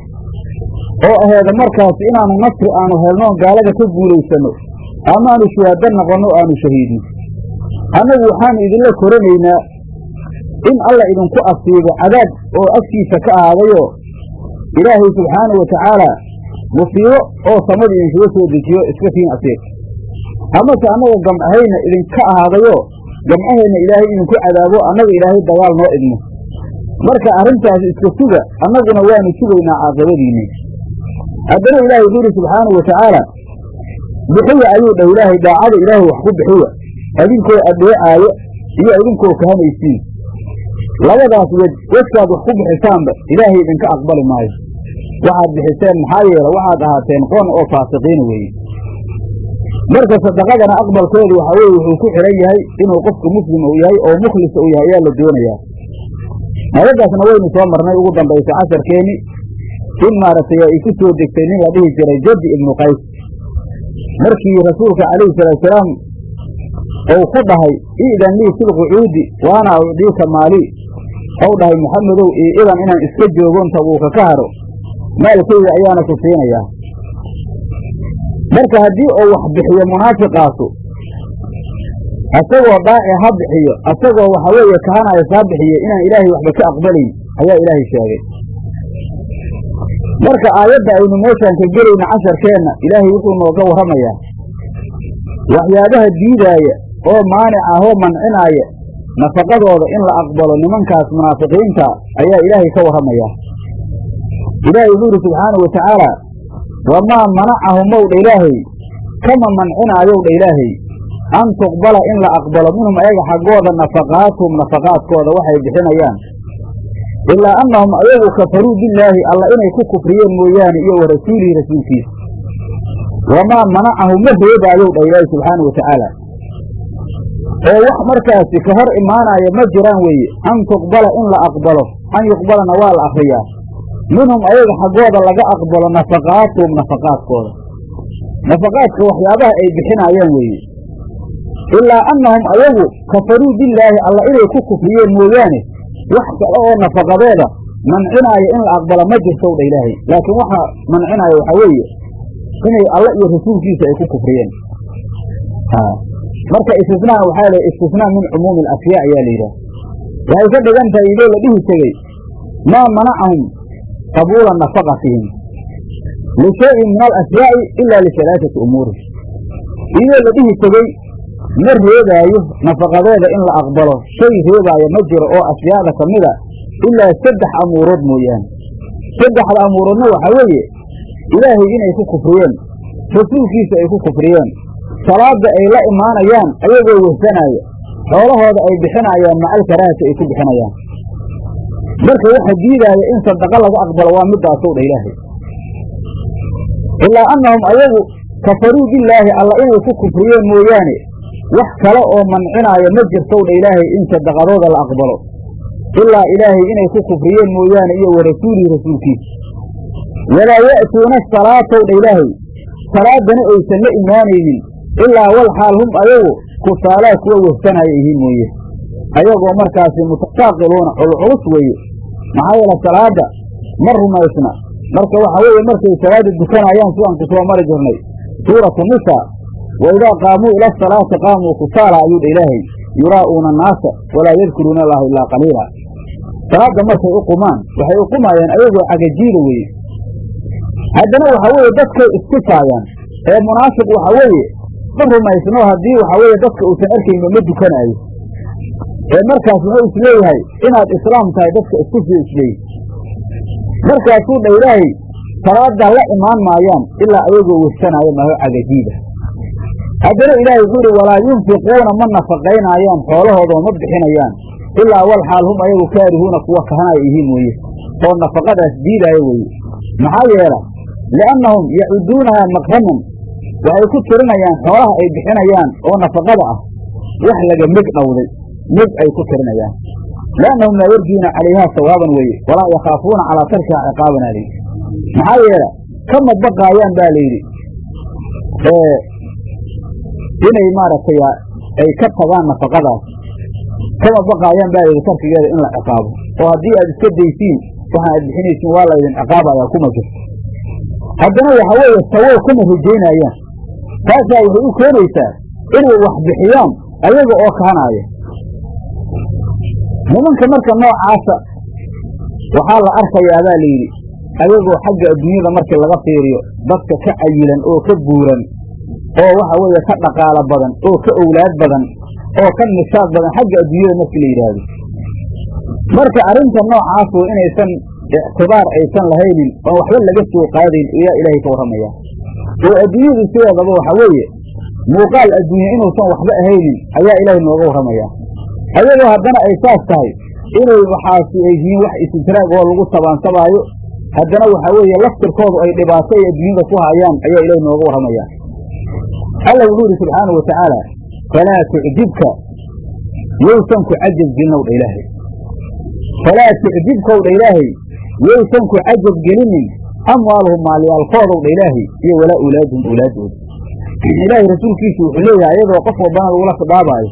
Oo aheeda markaas inaanu nasri aanu helnoon gaalada ka guulaysanno amaanu shuhaado noqonno aanu shahiidno annagu waxaanu idinla koranaynaa in alla idinku asiibo cadaab oo agtiisa ka ahaadayoo ilaahay subxaanahu watacaala musiibo oo samada idinkaga soo dejiyo iska siin asiib amase annaga gamcahayna idinka ahaadayoo gamcaheenna ilaahay idinku cadaabo annaga ilaahay dagaal noo idmo. Marka arrintaas iska suga annaguna waanu sugaynaa caaqibadiinni haddana ilaahay wuxuu yidhi subxaanahu watacaala bixiya ayuu dhah ilaahay daacada ilaahay wax ku bixiya idinkoo addeecaayo iyo idinkoo kahanaysiin labadaas wej wejkaad wax ku bixisaanba ilaahay idinka aqbali maayo. Waxaad bixiseen maxaa yeele waxaad ahaateen qoon oo faasiqiina weeye marka sadaqadana aqbalkeedu waxaa weye wuxuu ku xidhan yahay inuu qofku muslim uu yahay oo mukhlisa uu yahay ayaa la doonayaa nabadaasna waynu soo marnay ugu dambaysa casharkeenni in maaragtay ay ku soo degtay nin la dhihi jiray jadi ibnu qays. Markii rasuulka calayhi salaatusalaam ou ku dhahay i'dan lii filqucuudi waana ucdiika maali. Ou dhahay maxamedow io idan inaan iska joogon tabuuka ka haro maalkayga ayaana ku siinayaa marka haddii uu wax bixiyo munaafiqaasu asagoo daaci ha bixiyo asagoo waxa weeye kahanayas ha bixiyo inaan ilaahay waxba ka aqbalayn ayaa ilaahay sheegay. Marka aayadda aynu meeshaan ka gelayna casharkeenna ilaahay wuxuu nooga warramayaa waxyaabaha diidaaya oo maanic ah oo mancinaaya nafaqadooda in la aqbalo nimankaas munaafiqiinta ayaa ilaahay ka warramayaa ilaahay wuxuu yidhi subxaanahu watacaala wamaa manacahum owdha ilaahay kama mancinaayow dha ilaahay an tuqbala in la aqbalo minhum ayaga xaggooda nafaqaatuhum nafaqaadkooda waxay bixinayaan ilaa annahum ayagu kafaruu billaahi alla inay ku kufriyeen mooyaane iyo wa rasuulihi rasuulkiisa wamaa manacahu ma reebaayow dha ilaahi subxaanau watacaala oo wax markaasi ka hor imaanaya ma jiraan weeye an tuqbala in la aqbalo an yuqbalana waa la akriyaa minhum ayaga xaggooda laga aqbalo nafaqaatuhum nafaqaadkooda. Nafaqaadka waxyaabaha ay bixinaayaan weeye. Ilaa annahum ayagu kafaruu billaahi alla inay ku kufriyeen mooyaane wax kale oo nafaqadooda mancinaaya in la aqbalo ma jirtow dha ilaahay. Laakiin waxa mancinaaya waxaa weeye inay alla iyo rasuulkiisa ay ku kufriyeen. Marka istisnaa waxaa la istisnaa min cumuumi alashyaa ayaa la yidhaha waxay ka dhigan tahay idoo la dhihi tegey maa manacahum qabuula nafaqatihim lishayin min alashyaai ilaa lishalaaثati umuuri idoo la dhihi tegey ma reebaayo nafaqadooda in la aqbalo shay reebaayo ma jiro oo ashyaada ka mida ilaa saddex amuurood mooyaane saddexda amuuroodna waxaa weeye ilaahay inay ku kufriyeen rasuulkiisa ay ku kufriyeen salaada ay la imaanayaan ayagoo wehsanaya xoolahooda ay bixinayaan macal karaahati ay ku bixinayaan marka waxa diidaaya in sadaqa laga aqbalo waa midaasow dha ilaahay. Ilaa annahum ayagu kafaruu billaahi alla inay ku kufriyeen mooyaane. Wax kale oo mancinaaya ma jirtow dha ilaahay in sadaqadooda la aqbalo. Ilaa ilaahay inay ku kufriyeen mooyaane iyo wa rasuulihi rasuulkiisa walaa ya'tuuna salaatow dha ilaahay. Salaadana aysan la imaanaynin. Ilaa wal xaal hum ayagu kusaalaa kuwa wehsanaya yihiin mooye ayagoo markaasi mutasaaqiluuna culculus weeye. Maxaa yeele salaada ma rumaysna. Marka waxa weeye markay salaada dukanayaan sidaan ku soo mari jirnay. Suuratu nisaa wa idaa qaamuu ila asalaati qaamuu kusaala ayuu dha ilaahay. Yuraa'uuna annaasa walaa yadkuruuna allaha ilaa qaliila. Salaadda markay u qumaan waxay u qumaayaan ayagoo cagajiida weeye. Haddana waxa weeye dadkay iskisaayaan ee munaafiq waxa weeye ma rumaysno haddii waxa weeye dadka uusan arkaynba ma dukanaayo ee markaas wuxuu is leeyahay inaad islaam tahay dadka isku sii isleeyihi markaasuu dha ilaahay la imaan maayaan ilaa ayagoo wehsanaayo maho cagajiida. Haddana ilaahay wuxuu ihi walaa yunfiquuna ma nafaqaynaayaan xoolahoodao ma bixinayaan ilaa wal xaal hum ayagu kaarihuuna kuwa kahanaya yihiin weeye. Oo nafaqadaas diidaaya weeye. Maxaa yeela liannahum yacuduunahaa makraman waxay ku tirinayaan xoolaha ay bixinayaan oo nafaqada ah wax laga meg dhowday meg ay ku tirinayaan liannahum laa yarjuuna calayhaa sawaaban weeye walaa yakhaafuuna calaa tarkiha ciqaaban alayhi maxaa yeele kama baqaayaan baa layidhi inay maaragtay ay ka tagaan nafaqadaas kama baqaayaan baa layidhi tarkigeeda in la ciqaabo oo haddii aad iska daysiin waxaan aad bixinaysiin waa laydin ciqaabayaa kuma jirto haddana waxa weeye sawow kuma rajaynayaan taasaa waxay u keenaysaa inay wax bixiyaan ayaga oo kahanaaya nimanka marka noocaasa waxaa la arkayaa baa layidhi ayagoo xagga adduunyada markii laga fiiriyo dadka ka cayilan oo ka buuran oo waxa weeye ka dhaqaalo badan oo ka owlaad badan oo ka nishaad badan xagga adduunyada markii la yidhaahdo. Marka arrinta noocaasu inaysan ictibaar aysan lahaynin oon waxba laga soo qaadayn ayaa ilaahay ka warramaya oo adduunyadu sideedaba waxa weeye muuqaal adduunye inuusan waxba ahaynin ayaa ilaahay nooga warramaya ayadoo haddana ay saas tahay inay waxaasi ay yihiin wax istidraag oo lagu tabaansabaayo haddana waxaa weeye laftirkoodu ay dhibaato ay adduunyada ku hayaan ayaa ilaahay nooga warramaya. Alla wuxuu yidhi subxaanau watacaala falaa tucjibka yowsan ku cajab gelinow dha ilaahay. Falaa tucjibkow dha ilaahay yowsan ku cajab gelinin amwaaluhum maalyaalkoodow dha ilaahay iyo walaa owlaaduhum owlaaddooda ilaahay rasuulkiisu wuxuu leeyahay ayadoo qof walbana lagula khidaabaayo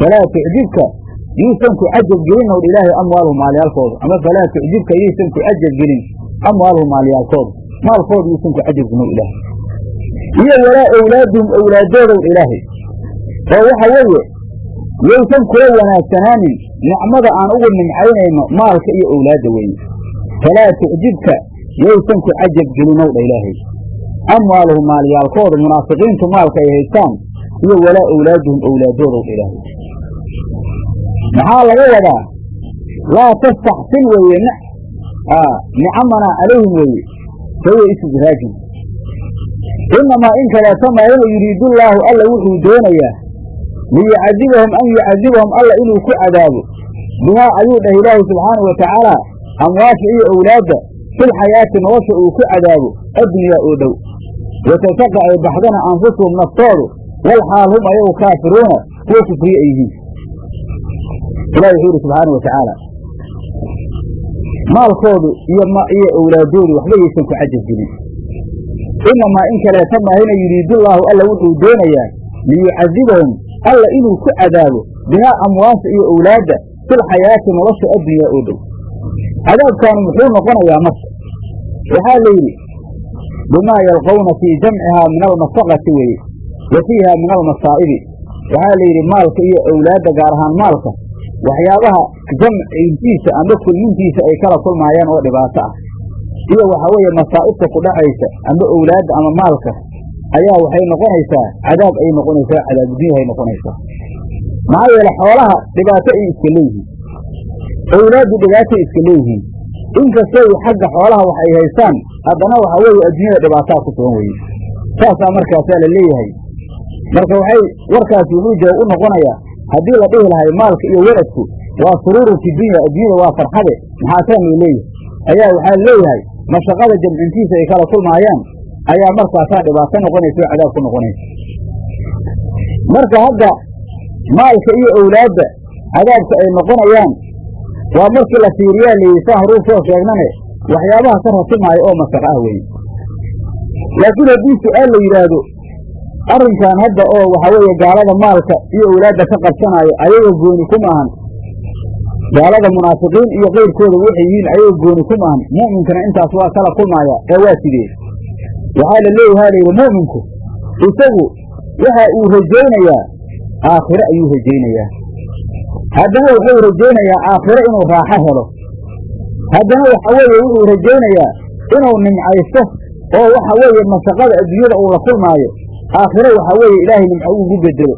falaa tucjibka yuusan ku cajab gelinow dha ilaahay amwaaluhum maalyaalkooda ama falaa tucjibka yuusan ku cajab gelin amwaaluhum maalyaalkooda maalkooda yuusan ku cajab gelinow ilaahay. Iyo walaa owlaaduhum owlaadoodow ilaahay. Oo waxa weeye yaysan kula wanaagsanaanin nicmada aan ugu nimcaynayno maalka iyo owlaadda weeye falaa tucjibka yaysan ku cajab gelinow dha ilaahay. Amwaaluhum maalyaalkooda munaafiqiintu maalka ay haystaan. Iyo walaa owlaaduhum owlaadoodow ilaahay maxaa laga wadaa? Laa tastaxsin weeye nicamana calayhim weeye. Fahuwa istidraajun inamaa in kaleeta maayana yuriidullaahu alla wuxuu doonayaa. Liyucadibahum an yucadibahum alla inuu ku cadaabo. Bihaa ayuu dhah ilaahi subxaanau watacaala amwaasha iyo owlaadda filxayaati nolosha uu ku cadaabo addunyaa oo dhow. Watashaqa ay baxdana anfusuhum naftoodu wal xaal hum ayagu kaafiruuna kuwa kufriye ay ilahi wuxuu yidhi subxaana wa tacaala maalkoodu iyo iyo owlaadoodu waxba yaysan ku cajab gelin. Inamaa in kaleeta maahina yuriidullaahu alla wuxuu doonayaa liyucadibahum alla inuu ku cadaabo bihaa amwaasha iyo owlaadda filxayaati nolosha addunyaa oo dhow. Cadaabkaanu muxuu noqonayaa marka waxaa la yidhi bimaa yalqawna fii jamcihaa min almasaqati weeye wa fiiha min almasaa'ibi. Waxaa la yidhi maalka iyo owlaadda gaar ahaan maalka waxyaabaha jamcintiisa amba kulmintiisa ay kala kulmaayaan oo dhibaato ah. Iyo waxa weeye masaa'ibta ku dhacaysa amba owlaadda ama maalka ayaa waxay noqonaysaa cadaab ay noqonaysaa cadaabudiyahay noqonaysaa. Maxaa yeele xoolaha dhibaato ay iska leeyihiin. Owlaaddu dhibaatay iska leeyihiin. Inkastay xagga xoolaha wax ay haystaan haddana waxa weeye adduunyada dhibaataa ku sugan weye saasaa markaasaa la leeyahay. Marka waxay warkaasi wuxuu jawaab u noqonayaa haddii la dhihi lahay maalka iyo weladku waa suruurun fi dunya adduunyada waa farxade maxaasaanu leeyahay? Ayaa waxaa leeyahay mashaqada jamcintiisa ay kala kulmaayaan ayaa markaasaa dhibaato noqonaysa oo cadaab ku noqonaysa. Marka hadda maalka iyo owlaadda cadaabka ay noqonayaan waa markii la fiiriyaa layidhi saa horuu soo sheegnane waxyaabaha ka ratimaayo oo masaqo ah weeye laakiin haddii su'aal la yidhaahdo arrinkan hadda oo waxa weeye gaalada maalka iyo owlaadda ka qabsanaayo ayaga gooni kuma ahan. Gaalada munaafiqiin iyo keyrkooda waxay yihiin ayaga gooni kuma ahan. Mu'minkana intaas waa kala kulmaaya ee waa sidee waxaa la leeyahaa layidhi mu'minku isagu waxa uu rajaynayaa aakhiro ayuu rajaynayaa. Haddana wuxuu rajaynayaa aakhiro inuu raaxo helo. Haddana waxa weeye wuxuu rajaynayaa inuu nimcaysto oo waxa weeye mashaqada adduunyada uu la kulmaayo aakhiro waxaa weeye ilaahay nimco ugu bedelo.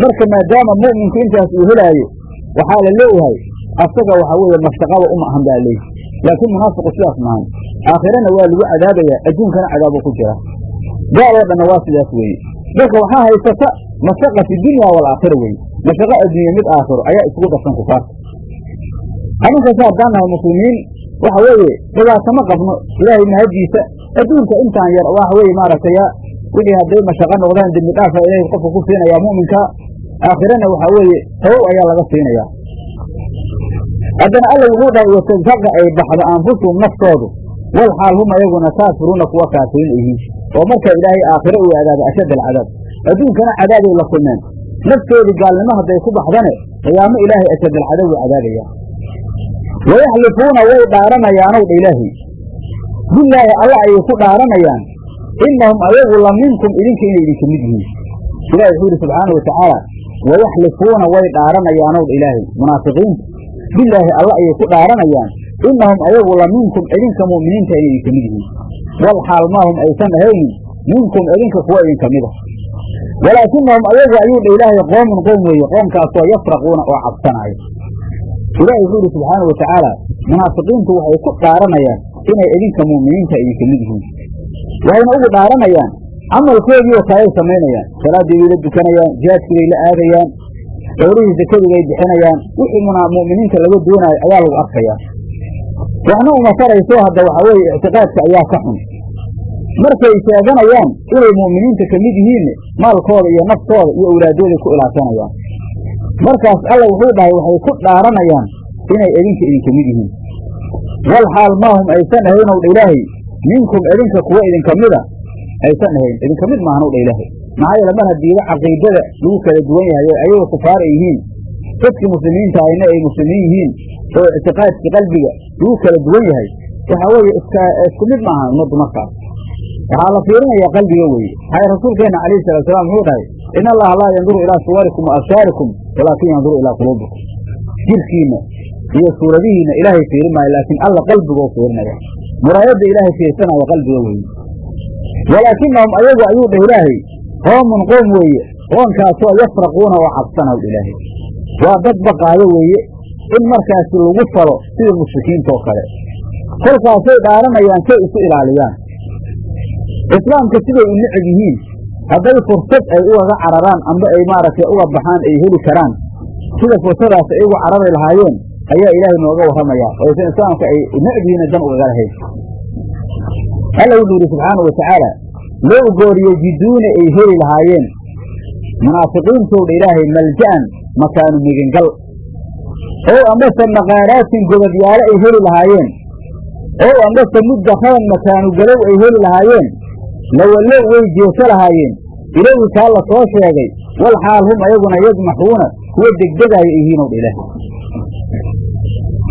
Marka maadaama mu'minku intaas uu helaayo waxaa la leeyahay asaga waxaa weeye mashaqada uma ahan baa leeyahy laakiin munaafiqu sidaas maahan. Aakhirana waa lagu cadaabayaa adduunkana cadaabo ku jira. Gaal oo dhanna waa sidaas weeye. Marka waxaa haysata mashaqa fi dunya waalaakhira weeye. Mashaqo adduunya mid aakhiro ayaa isugu darsan kufaarta aninkaas haddaan nahay muslimiin waxa weeye dhibaato ma qabno. Ilaahay mahadiisa adduunka intaan yar waxa weeye maaragtay wixii hadday mashaqo noqdaan dembi dhaafa ilaahay qofka ku siinayaa mu'minka aakhirana waxaa weeye sabow ayaa laga siinayaa. Haddana alla wuxuu dhahay watadhaqa ay baxdo anfusuhum naftoodu wal xaal hum ayaguna kaafiruuna kuwa kaafiriin yihiin. Oo marka ilaahay aakhire uu adaaba ashad alcadaab. Adduunkana cadaabay la kulmeen naftoodii gaalnimo hadday ku baxdane qiyaamo ilaahay ashad alcadaab uu cadaabaya wayaxlifuuna way dhaaranayaanow dha ilaahay bilaahi alla ayay ku dhaaranayaan inahum ayagu la minkum idinka inay idinka mid yihiin ilahi wuxuu yidhi subxaana watacaala wayaxlifuuna way dhaaranayaanow dha ilaahay munaafiqiinta bilaahi alla ayay ku dhaaranayaan inahum ayagu la minkum idinka mu'miniinta inay idinka mid yihiin wal xaal maahum aysan ahaynin minkum idinka kuwa idinka a walaakinahum ayagu ayuu dha ilaahay qoomun qoom weeye qoomkaasoo yafraquuna oo cabsanaayo ilahi wuxuu yidhi subxaanau watacaala munaafiqiintu waxay ku dhaaranayaan inay idinka mu'miniinta idinka mid yihiin waxayna ugu dhaaranayaan. Camalkoodii oo samaynayaan. Salaaddii bay la dukanayaan jihaadkii bay la aadayaan xoolihii sakadii bay bixinayaan wixii mu'miniinta laga doonaayo ayaa lagu arkayaa waxna uma tarayso hadda waxaa weeye ictiqaadka ayaa ka xun. Markay sheeganayaan inay mu'miniinta ka mid yihiin maalkooda iyo naftooda iyo awlaadooday ku ilaashanayaan markaas alla wuxuu dhahay waxay ku dhaaranayaan inay idinka idinka mid yihiin. Wal xaal maahum aysan ahaynow dha ilaahay minkum idinka kuwa idinka mida aysan ahayn. Idinka mid maahan dha ilaahay. Maxaa yeele mar haddiiba caqiidada lagu kala duwan yahay oo ayaga kufaar ay yihiin. Dadkii muslimiinta ahayna ay muslimiin yihiin oo ictiqaadkii qalbiga lagu kala duwan yahay. Waxaa weeye isku mid maaha ummaddu markaas waxaa la fiirinayaa qalbiga weeye. Maxaa rasuulkeenna calayhi salatu salaam wuxuu dhahay in allaha laa yanduru ilaa suwarikum wa absaarikum walaakin yanduru ilaa quluubikum. Jirkiinna iyo suuradihiinna ilaahay fiirin maayo laakiin alla qalbigoo fiirinaya muraayadda ilaahay fiirsanaya qalbiga weeye walaakinahum ayagu ayuu dhah ilaahay qoomun qoom weeye qoonkaasoo yafraquuna oo cabsanaw ilaahay. Waa dad baqaayo weeye in markaasi lagu falo sida mushrikiinta oo kale. Kolkaasay dhaaranayaan say isu ilaaliyaan. Islaamka siday u necab yihiin hadday fursad ay ugaga cararaan amba ay maaragtay uga baxaan ay heli karaan sida fursadaas ay uga carari lahaayeen ayaa ilaahay nooga warramayaa oo aysan ay yihiin dan ugaga lahayn alla wuxuu yidhi subxaana wa tacaala low gooriyo jiduuna ay heli lahaayeen. Munaafiqiintowdha ilaahay malja'an makaanu migangal ow ambase maqaaraatin gobadyaalo ay heli lahaayeen. Ow ambase mudakhadan makaanu galow ay heli lahaayeen. Lawallow way jeeso lahaayeen. Ilayhi kaa la soo sheegay wal xaal hum ayaguna yajmaxuuna kuwa degdegaaya yihiinow dha ilaahay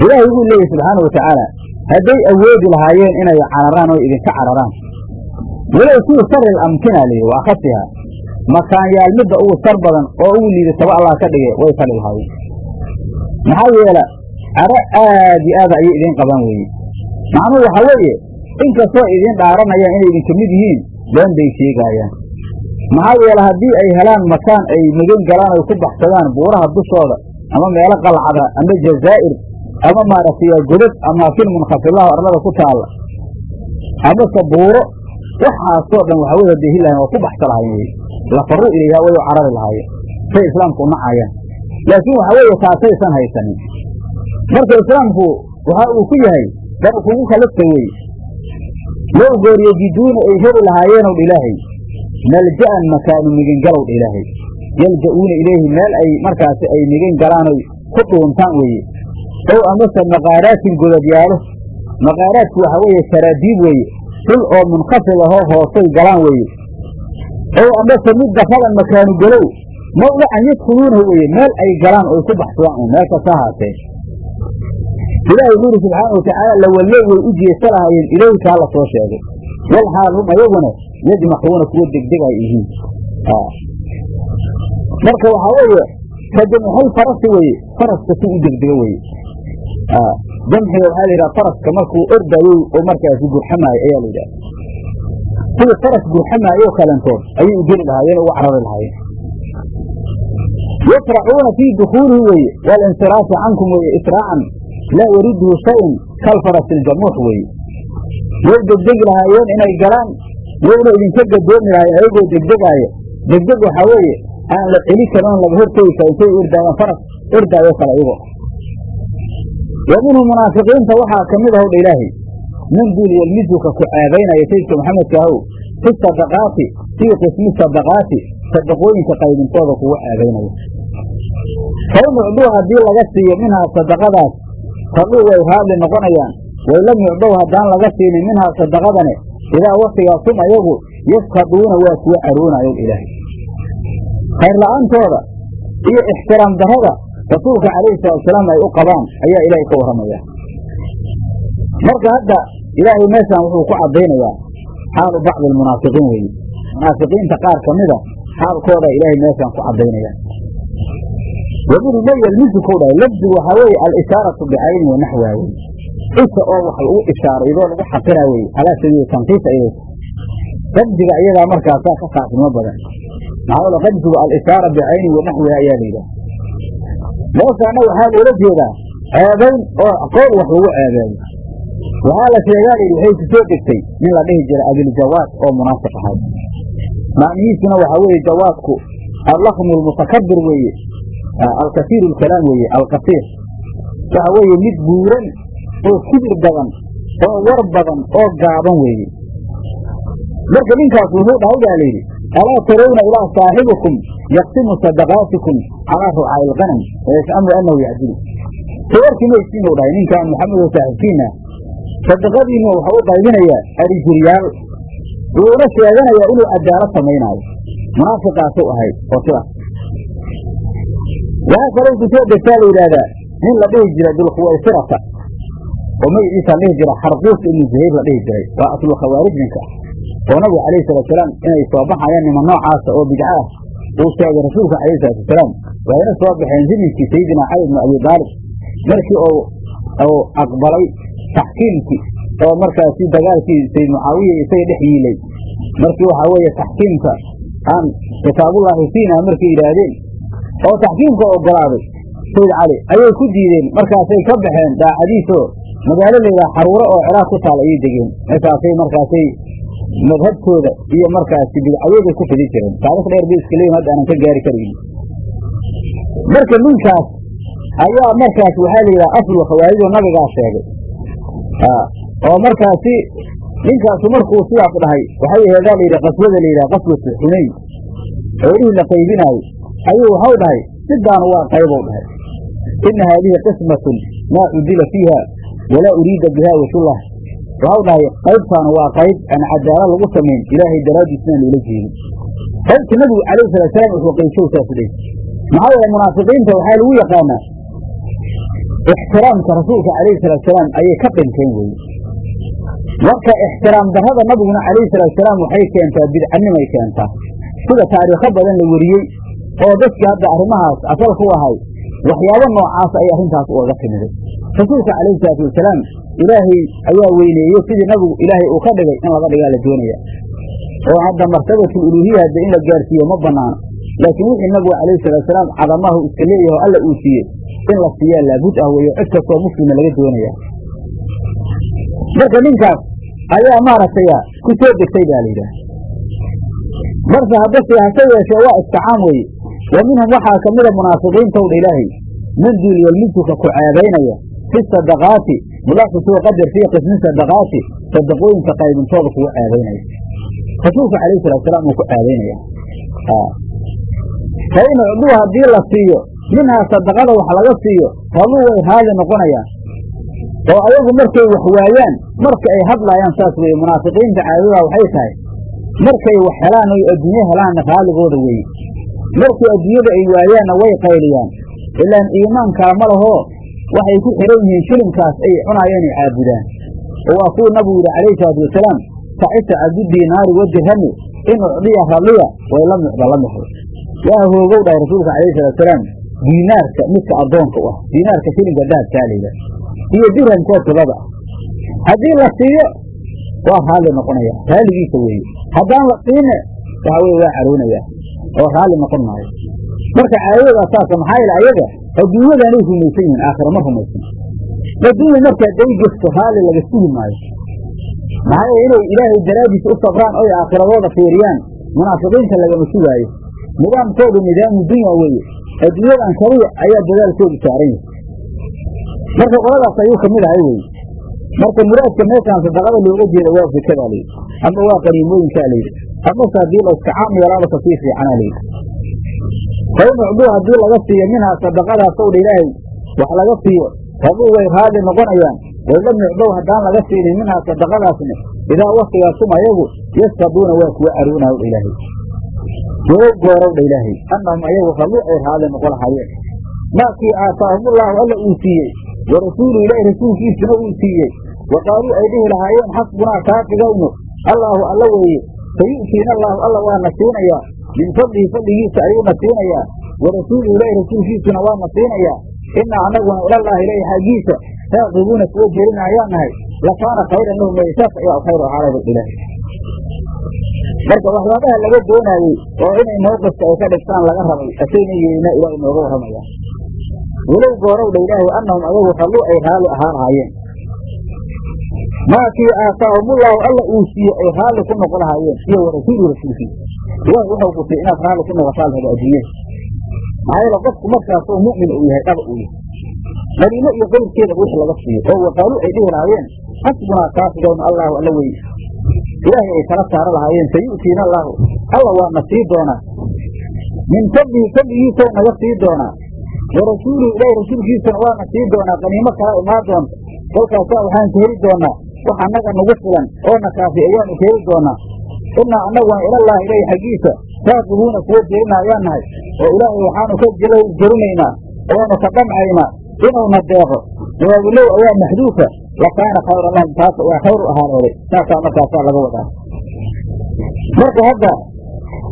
ilaahay wuu leeyahy subxaana wa tacaala hadday awoodi lahaayeen inay cararaan oo idinka cararaan. Walow fii shari lamkina lihi waa khasiha makaanyaal midda ugu shar badan oo ugu liidataba allah ka dhige way fali lahaayeen. Maxaa yeela caro aad iyo aada ayay idiin qabaan weeye. Macnuhu waxaa weeye inkastoo idiin dhaaranayaan inay idinka mid yihiin been bay sheegaayaan maxaa yeele haddii ay helaan makaan ay magan galaan ay ku baxsadaan buuraha dushooda ama meelo qalcada ama jazaa'ir ama maaragtay godad amaakin munkhafidlaha arlada ku taalla amase buuro waxaasoo dhan waxaa weye hadday helahayn waa ku baxsa lahayn wey lafaruu ilayhaa way u carari lahaayeen. Say islaamku u laakiin waxaa weeye taasaysan haysanin marka islaamku waxa uu ku yahay dan kugu kalista weeye low gooriyo jiduuna ay heli lahaayeenowdha ilaahay. Malja'an makaanu migangalowdha ilaahay. Yalja'uuna ilayhi meel ay markaasi ay migan galaanoy ku dhuuntaan weeye ow amase maqaaraatin godadyaalo. Maqaaraadku waxaa weeye saraadiib weeye. Sul oo munkhafid ahoo hoosay galaan weeye. Ow amase mid dakadan makaanu galow mawdacan yadkhuluunahu weeye. Meel ay galaan oy ku baxsadaan meel kasta ahaatee ilaahay wuxuu yidhi subxaana watacaala lawallo way u jeesa lahaayeen ilayhi kaa la soo sheegay. Wal xaal hum ayaguna yajmaxuuna kuwa degdeg ay yihiin. Marka waxaa weeye ka jamxul farasi weeye? Faraska si u degdega weeye jamxiga waxaa la yidhaha faraska markuu ordayo oo markaasi gurxamaayo ayaa la yidhaha sida faras gurxamaayo kalentood ayay u lahaayeen uga carari lahaayeen yasracuuna fii dukuulihi weeye walinsiraafi cankum weeye israacan laa yariduhu shayun kalfarasi iljamuux weeye way degdegi lahaayeen inay galaan wayna idinka gadoomi lahaayeen ayagoo degdegaaya degdeg waxaa weeye aan la celi karin oon laga hortegi karin say ordaayaan faras ordaayo kale iyagoo wa minhu munaafiqiinta waxaa ka mid ahowdha ilaahay. Man duul yelmisuka ku ceebaynaya sayidka maxamedka ahow fi sadaqaati fii qismi sadaqaati sadaqooyinka qaybintooda kugu ceebaynaya fain ucduu haddii laga siiyo minhaa sadaqadaas raduu way raadli noqonayaan way lam yucdow haddaan laga siinin minhaa sadaqadane idaa waktigaasum ayagu yaskaduuna waa kuwa caroonayo ilaahay. Khayr la'aantooda iyo ixtiraam darrada rasuulka calayhi salaatusalaam ay u qabaan ayaa ilaahay ka warramaya. Marka hadda ilaahay meeshaan wuxuu ku caddaynayaa xaalu bacdi almunaafiqiin weeye munaafiqiinta qaar ka mida xaalkooda ilaahay meeshaan ku caddaynaya wabinu ma yelmisu kou dhahay lafdigu waxaa weeye alishaaratu bicayni wa weye isa oo wax lagu ishaaray idoo lagu xaqiraa weye calaa sabiili tanqiis ayay qamsiga iyadaa markaasaa ka khaasnimo badan. Maxaa qamsigu alishaara bicayni wa ayaa la yidhaha meeshaana waxaa loola jeedaa ceebayn oo qowl wax lagu ceebeeyo waxaa la sheegaa layidhi waxay ku soo degtay nin la dhihi jira abiljawaad oo munaafiq ahay macnihiisuna waxaa weeye jawaadku allakmu almutakabir weeye alkasiiru alkalaam weeye alkasiir waxa weeye mid buuran oo kibir badan oo war badan oo gaaban weeye. Marka ninkaas wuxuu dhahay baa layidhi alaa tarawna ilaa saaxibikum yaqsimu sadaqaatikum calaa rucaa'i alqanam wayascamu annahu yacdilu sawarkii maysiinu dhahay ninkaan maxamed oo saaxiibkiina sadaqadiinnu waxau u qaybinayaa arijiryaal wuuna sheeganayaa inuu cadaalad samaynaayo munaafiqaasuu ahay oo sidaas waxaa kaloo ku soo degtaa la yidhaahdaa nin la dhihi jira dulkhuwaysirata oo magaciisa la dhihi jira xarquus ibnu zuhayr la dhihi jiray waa aslu khawaarij ninka oo nabigu calayhi salaatusalaam inay soo baxayaan niman noocaasa oo bidca ah uu sheegay rasuulka calayhi salaatusalaam waayna soo baxeen ziminkii sayidina cali bnu abi daalib markii uu aqbalay taxkiimkii oo markaasi dagaalkii sayd mucaawiya isaga dhex yiilay. Markii waxaa weeye taxkiimka aan kitaabullaahi fiina markay yidhaahdeen oo taxkiimka ogolaaday sayd cali ayay ku diideen. Markaasay ka baxeen daacadiisoo magaalo layidhaha xaruuro oo ciraaq ku taal ayay degeen. Meeshaasay markaasay madhabtooda iyo markaasi bidcayooday ku fidi jireen taarikh dheer bay iska leeyihiin hadda aanan ka gaari karaynin marka ninkaas ayaa markaas waxaa la yidhaha aslu khawaarijoo nabigaa sheegay. Oo markaasi ninkaasu markuu sidaas dhahay waxay aheedaa layidhi qaswada la yidhaha qaswatu xunayn xoolihii la qaybinaayo ayuu waxau dhahay sidaanu waa qaybow dhahay. Ina haadihi qismatun maa cudila fiiha walaa uriida biha wajullah waxau dhahay qaybtaanu waa qayb aan cadaala lagu samayn ilaahay daraaddiisnaan loola jeedin qaybta nabigu calayhi salaatusalaam wuxuu qaybshow saasu dheh maxaa yeele munaafiqiinta waxaa lagu yaqaanaa ixtiraamka rasuulka calayhi salaatusalaam ayay ka dhinteen weeye. Marka ixtiraam darrada nabiguna calayhi salaatusalaam waxay keentaa bidcanimay keentaa. Sida taariikho badan la weriyey oo dadkii hadda arrimahaas asal ku ahay waxyaabo noocaas ay arrintaas ugaga timiday rasuulka calayhi salaatu wasalaam ilaahay ayaa weyneeyey sidii nabigu ilaahay uu ka dhigay in laga dhigaa la doonaya oo hadda martabatul uluhiya hadda in la gaarsiiyo ma banaano laakiin wixii nabigu calayhi salaatusalaam cadamahu iska leeyaho alla uu siiyey in la siiyaa laabud ah weeyo cid kastoo muslima laga doonaya marka ninkaas ayaa maaragtay ku soo degtay baa la yidhaha marse haddase hase yeeshee waa isticaam weeye wa minhum waxaa ka mida munaafiqiintowdha ilaahay man duul yelmisuka ku ceebaynaya fi sadaqaati mulaqisuu qadar fii qismi sadaqaati sadaqooyinka qaybintooda kugu ceebaynaya rasuulka calayhi salaatusalaam uu ku ceebaynaya fa in ucduu haddii la siiyo minhaa sadaqada wax laga siiyo raduu way raali noqonayaan oo ayagu markay wax waayaan marka ay hadlaayaan saas weeye munaafiqiinta caadada waxay tahay markay wax helaan oy adduunye helaanna raalligooda weeye markii adduunyada ay waayaanna way qayliyaan. Ilaan iimaankaa ma lahoo waxay ku xihan yihiin shilinkaas ay cunaayeen ay caabudaan. Oo waa kuwii nabigu yidhi calayhi salaatu wasalaam tacisa cabdudiinaari wadirhami in ucdiya ralliya way la mucda la muxdo waa hoogow dhahay rasuulka calayhi salaatusalaam diinaarka midka addoonka u ah diinaarka shilinka dahabkaa iyo dirhamkoo tibada ah haddii la siiyo waa raalli noqonaya raalligiisa weeye. Haddaan la siinne waxa weye waa caroonaya oo raalli noqon maayo. Marka caadadadaa saasa maxaa yeele ayaga adduunyadanay rumaysan yihiin aakhira ma rumaysan. Adduunya markaa day gefto raalli laga sugi maayo. Maxaa yeele inay ilaahay daraaddiisa u sabraan oy aakhiradooda fiiriyaan munaafiqiinta lagama sugaayo. Nidaamkoodu nidaamu dunya weeye adduunyadan kaliya ayaa dadaalkoodu saaran yahay. Marka qoladaas ayuu ka mid ahay weye marka muraadka meeshaan sadaqada looga jeeda waa fikadaa layidhi ama waa qaniimooyinkaa layidhi amase haddii layska caam yeelaaba ka sii fiicanaa layidhi fain ucduu haddii laga siiyo minhaa sadaqadaas owdha ilaahay wax laga siiyo rabuu way raali noqonayaan waylam yucdow haddaan laga siinin minhaa sadaqadaasna idaa waktigaasum ayagu yaskaduuna waa kuwa caroonaa owdha ilaahay. Walow goorowdha ilaahay annahum ayagu rabuu ay raali noqon lahaayeen maakii aataahumullaahu alla uu siiyey wa rasuulu ilaahi rasuulkiisuna uu siiyey wa qaaluu ay dhihi lahaayeen xasbunaa kaafigaynu allaahu alla weeye sayu'tiina allaahu alla waana siinayaa min fadlihi fadligiisa ayuuna siinayaa wa rasuulu ilaahi rasuulkiisuna waana siinayaa inaa annaguna ilallaahi ilaahi xaggiisa raaqibuuna kuwa jeelina ayaan nahay lakaana khayran lahum saas ayaa khayr ahaalayba ilaahay marka waxyaabaha laga doonaayey oo inay mowqifka ay ka dhigtaan laga rabay asayna yeelina ilaahay nooga warramaya walow goorowdha ilaahay annahum ayagu ralluu ay raali ahaa lahaayeen maakii aataahumullaahu alla uu siiye ay raalli ku noqon lahaayeen. Iyo wa rasuulu rasuulkiisa ilahi wuxuu gutay inaad raalli ku noqotaa la raba adduunyada maxaa yeele qofku markaasoo mu'min uu yahay dhaba uu yahay. Qaniimo iyo qayrkeeda wixii laga siiyo oo waqaaluu ay dhihi lahaayeen xasbunaa kaafigaynu allaahu alla weye ilaahay ay kala saaro lahaayeen sayu'tiina allaahu alla waana sii doonaa. Min fadlihi fadligiisoo naga sii doonaa. Wa rasuuluhu ilaahi rasuulkiisuna waana sii doonaa. Qaniimo kala imaan doonta. Kolkaasaa waxaan ka heli doonaa wax annaga nagu filan oo na kaafi ayaanu ka heli doonaa. Inaa annaguna ilallaahi ilaahi xaggiisa raaqibuuna kuwa jelina ayaan nahay oo ilaahay waxaanu ka jelinaynaa oonu ka dhamcaynaa inuuna deeqo. Nawaabilow ayaa maxduufa lakaana khayra lahum taas ayaa khayr u ahaaneeday saasaa markaasaa laga wadaa. Marka hadda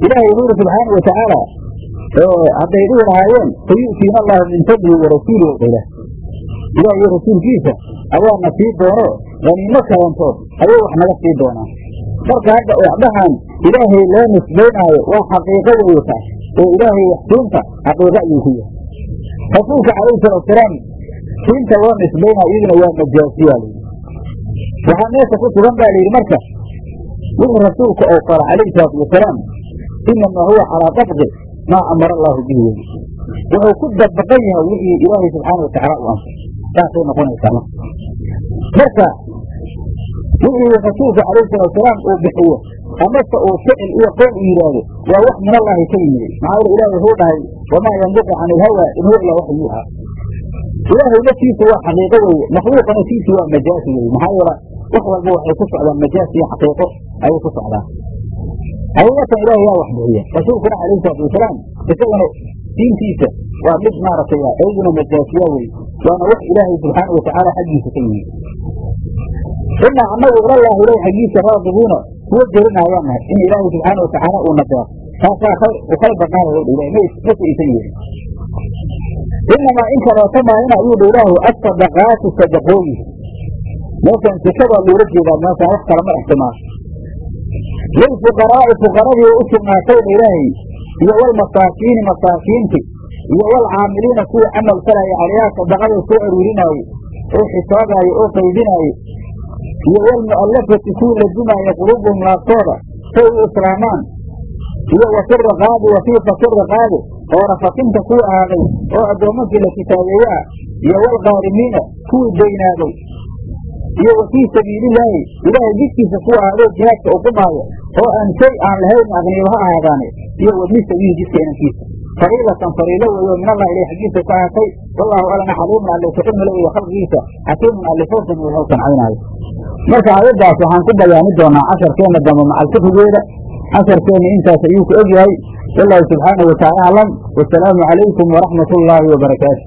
ilaahay wuxuu yidhi subxaana watacaala hadday dhihi lahaayeen sayu'tiina allaahu min fadlihi wa rasuulihi dha ilaah rasuulkiisa ayaana sii doono haniimo kalantood ayay wax naga sii doonaan marka hadda waxdhahan ilaahay loo nisbaynaayo waa xaqiiqo weeye taas oo ilaahay waxsiinta xaqiiqo ayuu ku yahay rasuulka calayhi salaatusalaam siinta loo nisbaynaayo iyaduna waa majaasiyaa layidhi waxaa meesha ku sugan baa layidhi marka wixii rasuulka oo qala calayhi salaatu wasalaam inamaa huwa calaa dabqi maa amara allaahu bihi wey wuxuu ku dabaqan yahay wixii ilaahay subxaana watacaala u amray. Saasay noqonaysaa marka wixii rasuulka calayhi salaatusalaam uu bixiyo amase uu ficil iyo qowl u yidhaahdo waa wax min allaahi ka yimiday maxaa yeele ilahi wuxuu dhahay wamaa yandiqu can ilhawa in huwa ilaa waxyu yuuhaa ilaahay laftiisa waa xaqiiqo weeye makhluuqana tiisa waa majaasi weye maxaa yeele wax walba waxay ku socdaan majaas iyo xaqiiqo ayay ku socdaan. Xaqiiqatan ilahi yaa wax bixiya rasuulkuna calayhi salaatu wasalaam isaguna diintiisa waa mid maaragtay iyaduna majaasiya weye waana wax ilaahay subxaana watacaala xaggiisa ka yimid inaa annagu ilallaahi ilahi xaggiisa raaqibuuna kuwa jerinaayaan nahay in ilaahay subxaana watacaala uu nadeeqo taasaa khayr ilahay mase aysan yeelin. Inamaa in kaleeto maahina ayuu dha ilaahu asadaqaatu sadaqooyin meeshan sikadaa loola jeedaa meeshaan wax kalama ixtimaal lilfuqaraa'i fuqaradii u sugnaatay dha ilaahay iyo walmasaakiini masaakiinti iyo walcaamiliina kuwii camal falaya calayhaa sadaqada soo aruurinaaye oo xisaabaaye oo qaydinaaye iyo walmu'allafati kuwii la dumaaye quluubuhum laaftooda say u islaamaan. Iyo wafi riqaabi wa fii faki riqaabi oo rafakinta kuwii ahaaday oo addoomankii la kitaabeeye iyo walqaarimiina kuwii daynaaday. Iyo wa fii sabiilillaahi ilaahay jidkiisa kuwa ahaaday jihaadka u oo aan shay aan lahayn aqniyo ha ahaadaane iyo wabni sabiili jidka inankiisa. Fariidatan fariilo weeyo min allah ilay xaggiisa ka ahatay wallaahu alana xaliimun allayka cilmi leeyo khalqigiisa. Xakiimun allifoosan wuxuu sancaynaayo marka aayaddaas waxaan ku bayaani doonaa casharkeenna dambe macalfiqigeeda casharkeenna intaas ayuu ku egyahay wallahu subxaanahu wataala aclam wasalaamu calaykum waraxmat ullaahi wabarakaatu